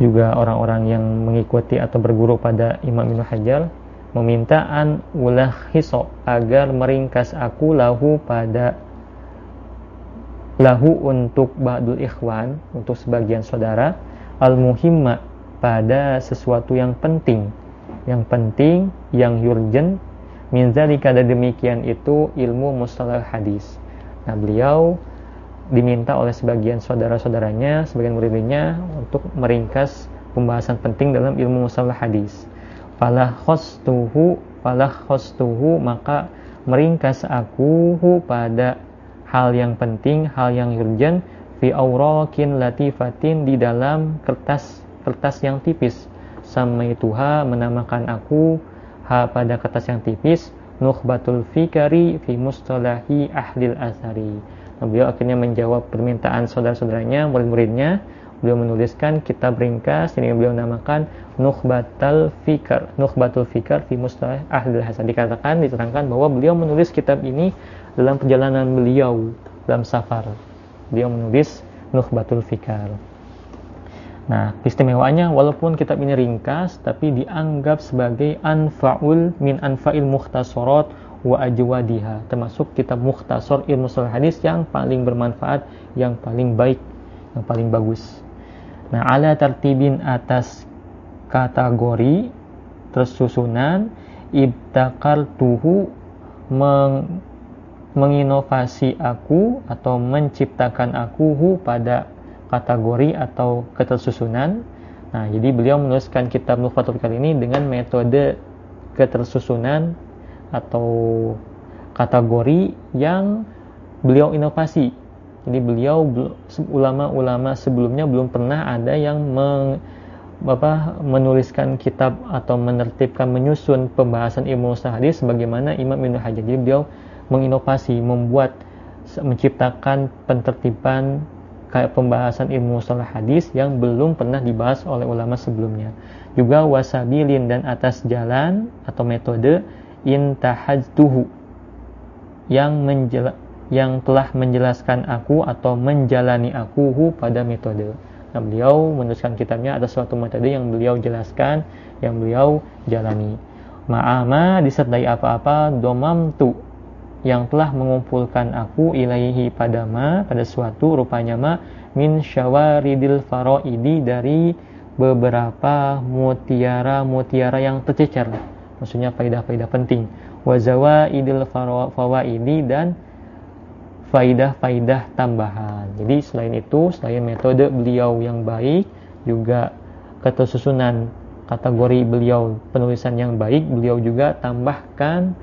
Juga orang-orang yang mengikuti atau berguru pada Imam Ibnu Hajar meminta an ulah hiso agar meringkas aku lahu pada lahu untuk ba'dul ikhwan untuk sebagian saudara al muhimma pada sesuatu yang penting. Yang penting yang yurjen min zalika demikian itu ilmu mustalah hadis. Nah beliau diminta oleh sebagian saudara-saudaranya sebagian muridnya untuk meringkas pembahasan penting dalam ilmu mustalah hadis. Fala khostuhu Fala khostuhu Maka meringkas aku pada hal yang penting, hal yang urgent fi aurakin latifatin di dalam kertas kertas yang tipis. Sama ituha menamakan aku ha pada kertas yang tipis nukhbatul fikari fi mustalahi ahlil asari. Nah, beliau akhirnya menjawab permintaan saudara-saudaranya, murid-muridnya beliau menuliskan kitab ringkas ini beliau namakan Nukhbatul Fikar Nukhbatul Fikar fi Mustalah Ahli Hasan dikatakan diterangkan bahwa beliau menulis kitab ini dalam perjalanan beliau dalam safar beliau menulis Nukhbatul Fikar Nah, istimewanya walaupun kitab ini ringkas tapi dianggap sebagai anfa'ul min anfa'il mukhtasarat wa ajwadiha termasuk kitab mukhtasar ilmu hadis yang paling bermanfaat, yang paling baik, yang paling bagus. Nah, ala tertibin atas kategori tersusunan ibtakar tuhu meng, menginovasi aku atau menciptakan aku hu pada kategori atau ketersusunan. Nah, jadi beliau menuliskan kitab Nufatul kali ini dengan metode ketersusunan atau kategori yang beliau inovasi jadi beliau ulama-ulama sebelumnya belum pernah ada yang meng, apa, menuliskan kitab atau menertibkan menyusun pembahasan ilmu hadis sebagaimana Imam Ibnu Hajar. Jadi beliau menginovasi, membuat menciptakan pentertiban kayak pembahasan ilmu salah hadis yang belum pernah dibahas oleh ulama sebelumnya. Juga wasabilin dan atas jalan atau metode intahajtuhu yang menjelaskan yang telah menjelaskan aku atau menjalani aku hu pada metode. Nah, beliau menuliskan kitabnya ada suatu metode yang beliau jelaskan, yang beliau jalani. Ma'ama disertai apa-apa domam tu yang telah mengumpulkan aku ilaihi pada ma pada suatu rupanya ma min syawaridil faraidi dari beberapa mutiara-mutiara yang tercecer maksudnya faidah-faidah penting wazawa idil fawaidi dan faidah-faidah tambahan. Jadi selain itu, selain metode beliau yang baik, juga ketersusunan kategori beliau penulisan yang baik, beliau juga tambahkan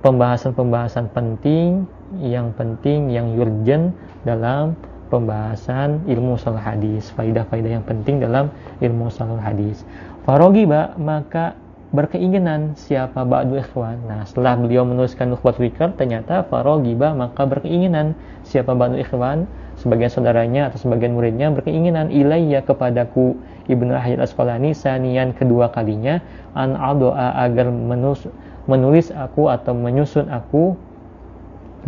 pembahasan-pembahasan penting, yang penting, yang urgent dalam pembahasan ilmu salah hadis, faidah-faidah yang penting dalam ilmu salah hadis. Farogiba maka berkeinginan siapa ba'du ikhwan. Nah, setelah beliau menuliskan nukhbat fikr, ternyata farogiba maka berkeinginan siapa ba'du ikhwan, sebagian saudaranya atau sebagian muridnya berkeinginan ilayya kepadaku Ibnu Hajar Asqalani sanian kedua kalinya an adoa agar menus, menulis aku atau menyusun aku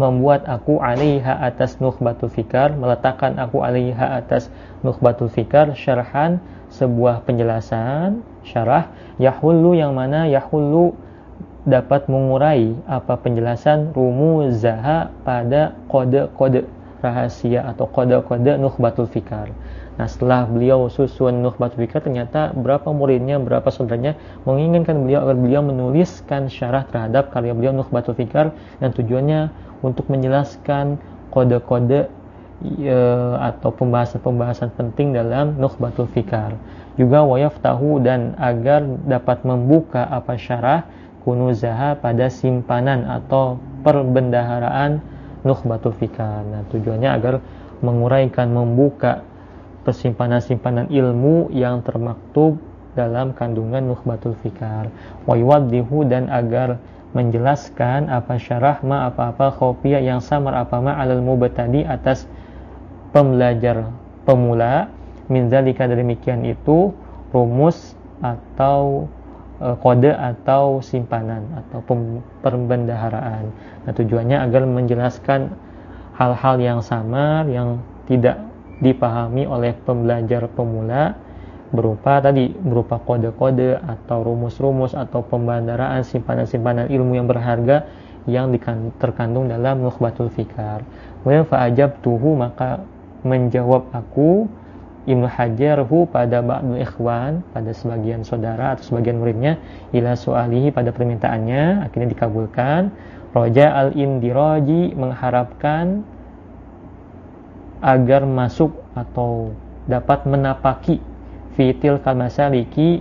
membuat aku alaiha atas nukhbatul fikar meletakkan aku alaiha atas nukhbatul fikar syarhan sebuah penjelasan syarah yahullu yang mana yahullu dapat mengurai apa penjelasan rumuzaha pada kode-kode rahasia atau kode-kode nukhbatul fikar. Nah setelah beliau susun nukhbatul fikar ternyata berapa muridnya, berapa saudaranya menginginkan beliau agar beliau menuliskan syarah terhadap karya beliau nukhbatul fikar dan tujuannya untuk menjelaskan kode-kode e, atau pembahasan-pembahasan penting dalam Nukhbatul Fikar. Juga tahu dan agar dapat membuka apa syarah kunuzaha pada simpanan atau perbendaharaan Nukhbatul Fikar. Nah, tujuannya agar menguraikan, membuka persimpanan-simpanan ilmu yang termaktub dalam kandungan Nukhbatul Fikar. Waywaddihu dan agar menjelaskan apa syarah ma apa-apa khofiyah yang samar apa ma alal mubtadi atas pembelajar pemula min zalika demikian itu rumus atau kode atau simpanan atau perbendaharaan. Nah, tujuannya agar menjelaskan hal-hal yang samar yang tidak dipahami oleh pembelajar pemula berupa tadi berupa kode-kode atau rumus-rumus atau pembandaraan simpanan-simpanan ilmu yang berharga yang terkandung dalam nukhbatul fikar. Kemudian fa'ajab tuhu maka menjawab aku Ibnu Hajar hu pada ba'dul ikhwan pada sebagian saudara atau sebagian muridnya ila su'alihi pada permintaannya akhirnya dikabulkan. Roja al-indiraji mengharapkan agar masuk atau dapat menapaki fitil kamasaliki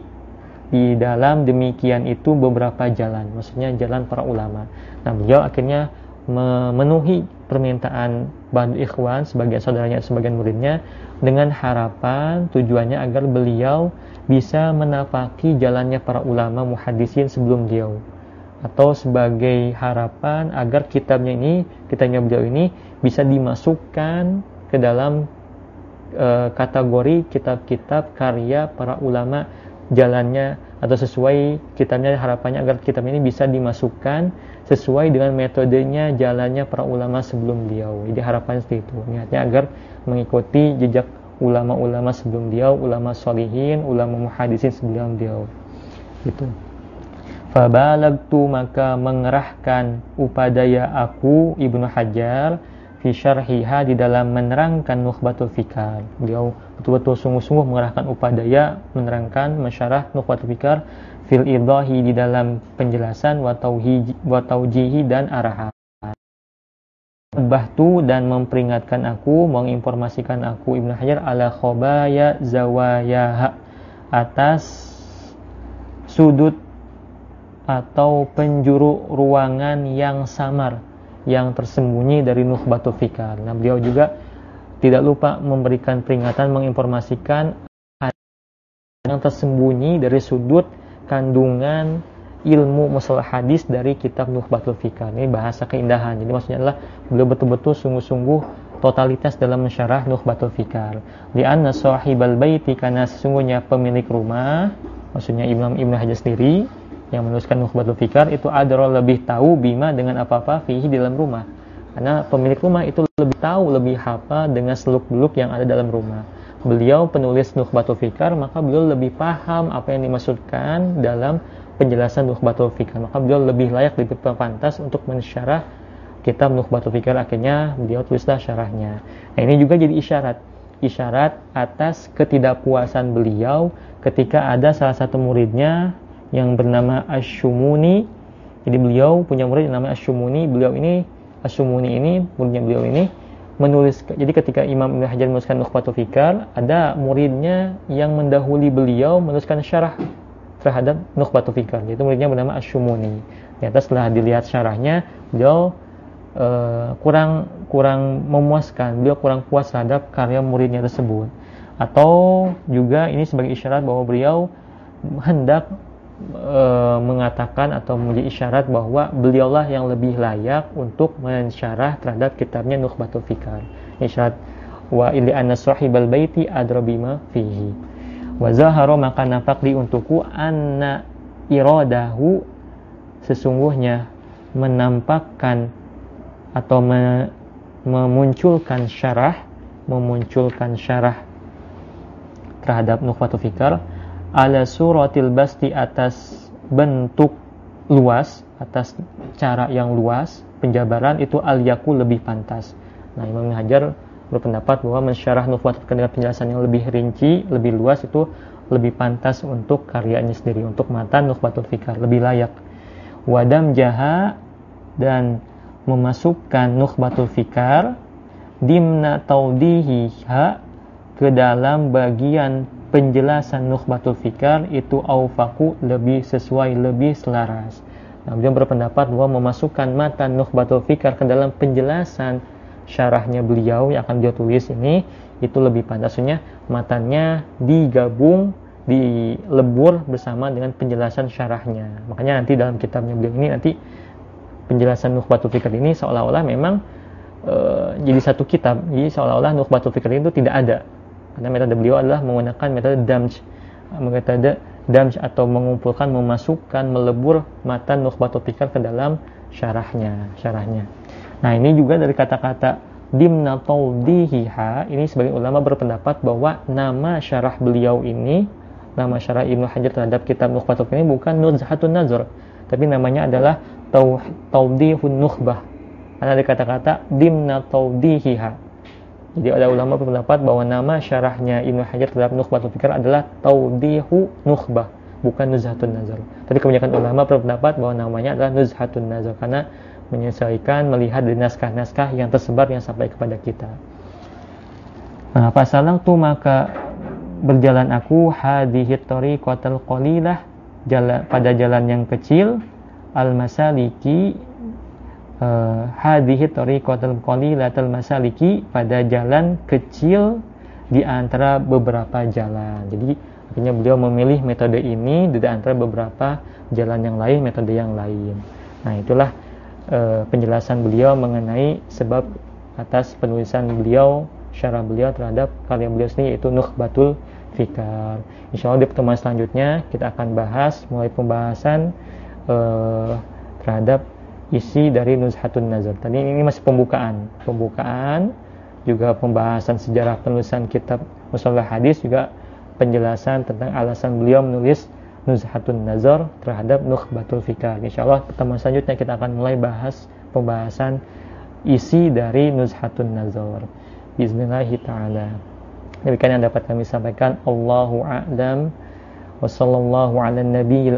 di dalam demikian itu beberapa jalan maksudnya jalan para ulama. Nah beliau akhirnya memenuhi permintaan Badu Ikhwan sebagai saudaranya sebagian muridnya dengan harapan tujuannya agar beliau bisa menapaki jalannya para ulama muhadisin sebelum beliau. Atau sebagai harapan agar kitabnya ini kitabnya beliau ini bisa dimasukkan ke dalam e, kategori kitab-kitab karya para ulama jalannya atau sesuai kitabnya harapannya agar kitab ini bisa dimasukkan sesuai dengan metodenya jalannya para ulama sebelum beliau. Jadi harapannya seperti itu. Niatnya agar mengikuti jejak ulama-ulama sebelum beliau, ulama solihin, ulama muhadisin sebelum beliau. Gitu. Fabalagtu maka mengerahkan upadaya aku Ibnu Hajar fi syarhiha di dalam menerangkan Nukhbatul Fikar. Beliau betul-betul sungguh-sungguh mengerahkan upadaya menerangkan masyarah Nukhbatul Fikar fil idahi di dalam penjelasan wa taujihi dan arahan. Bahtu dan memperingatkan aku, menginformasikan aku Ibnu Hajar ala khobaya zawayaha atas sudut atau penjuru ruangan yang samar yang tersembunyi dari Nukhbatul Fikar. Nah, beliau juga tidak lupa memberikan peringatan menginformasikan yang tersembunyi dari sudut kandungan ilmu masalah hadis dari kitab Nukhbatul Fikar. Ini bahasa keindahan. Jadi maksudnya adalah beliau betul-betul sungguh-sungguh totalitas dalam mensyarah Nukhbatul Fikar. Di anna sahibal baiti karena sesungguhnya pemilik rumah, maksudnya Imam Ibnu Hajar sendiri yang menuliskan Nukhbatul Fikar itu adalah lebih tahu bima dengan apa-apa fihi dalam rumah. Karena pemilik rumah itu lebih tahu, lebih hafal dengan seluk-beluk yang ada dalam rumah. Beliau penulis Nukhbatul Fikar, maka beliau lebih paham apa yang dimaksudkan dalam penjelasan Nukhbatul Fikar. Maka beliau lebih layak, lebih pantas untuk mensyarah kitab Nukhbatul Fikar. Akhirnya beliau tulislah syarahnya. Nah ini juga jadi isyarat. Isyarat atas ketidakpuasan beliau ketika ada salah satu muridnya yang bernama Ashumuni. Jadi beliau punya murid yang namanya Ashumuni. Beliau ini Ashumuni ini muridnya beliau ini menulis jadi ketika Imam Ibnu Hajar menuliskan Nukhbatul Fikar, ada muridnya yang mendahului beliau menuliskan syarah terhadap Nukhbatul Fikar. Itu muridnya bernama Ashumuni. Ternyata setelah dilihat syarahnya, beliau uh, kurang kurang memuaskan, beliau kurang puas terhadap karya muridnya tersebut. Atau juga ini sebagai isyarat bahwa beliau hendak e, mengatakan atau menjadi isyarat bahwa beliaulah yang lebih layak untuk mensyarah terhadap kitabnya Nukhbatul Fikar. Isyarat wa ili anna sahibal baiti adrabima fihi. Wa zahara maka nampak di untukku anna iradahu sesungguhnya menampakkan atau me, memunculkan syarah memunculkan syarah terhadap Nukhbatul Fikar ala suratil basti atas bentuk luas, atas cara yang luas, penjabaran itu al yaku lebih pantas. Nah, Imam Hajar berpendapat bahwa mensyarah nufat dengan penjelasan yang lebih rinci, lebih luas itu lebih pantas untuk karyanya sendiri, untuk matan Nukhbatul Fikar, lebih layak. Wadam jaha dan memasukkan Nukhbatul Fikar dimna taudihiha ke dalam bagian penjelasan Nukhbatul Fikar itu aufaku lebih sesuai, lebih selaras. Nah, beliau berpendapat bahwa memasukkan matan Nukhbatul Fikar ke dalam penjelasan syarahnya beliau yang akan dia tulis ini itu lebih pantasnya matannya digabung dilebur bersama dengan penjelasan syarahnya. Makanya nanti dalam kitabnya beliau ini nanti penjelasan Nukhbatul Fikr ini seolah-olah memang e, jadi satu kitab. Jadi seolah-olah Nukhbatul Fikr itu tidak ada. Karena metode beliau adalah menggunakan metode damj. Metode damj? Atau mengumpulkan, memasukkan, melebur matan Nukhbatul Fikr ke dalam syarahnya, syarahnya. Nah, ini juga dari kata-kata dimna tawdihiha. Ini sebagai ulama berpendapat bahwa nama syarah beliau ini nama syarah Ibnu Hajar terhadap kitab Nukhbatul ini bukan Nuzhatun Nazar. Tapi namanya adalah Tawdihun Nukhbah. Karena ada kata-kata dimna tawdihiha jadi ada ulama berpendapat bahwa nama syarahnya Ibnu Hajar terhadap Nukhbatul Fikr adalah Tawdihu Nukhbah bukan Nuzhatun Nazar tapi kebanyakan ulama berpendapat bahwa namanya adalah Nuzhatun Nazar karena menyesuaikan melihat dari naskah-naskah yang tersebar yang sampai kepada kita. Nah, pasalang tu maka berjalan aku hadihi tariqatal qalilah jalan pada jalan yang kecil al masaliki uh, hadihi tariqatal qalilatal masaliki pada jalan kecil di antara beberapa jalan. Jadi akhirnya beliau memilih metode ini di antara beberapa jalan yang lain, metode yang lain. Nah, itulah uh, penjelasan beliau mengenai sebab atas penulisan beliau syarah beliau terhadap karya beliau sendiri yaitu Nukhbatul Fikar. Insya Allah di pertemuan selanjutnya kita akan bahas mulai pembahasan uh, terhadap isi dari Nuzhatun Nazar. Tadi ini masih pembukaan, pembukaan juga pembahasan sejarah penulisan kitab Musalah Hadis juga penjelasan tentang alasan beliau menulis Nuzhatun Nazar terhadap Nukhbatul Fikar. Insya Allah pertemuan selanjutnya kita akan mulai bahas pembahasan isi dari Nuzhatun Nazar. Bismillahirrahmanirrahim. ta'ala. Demikian yang dapat kami sampaikan. Allahu a'lam. Wa sallallahu ala nabiyil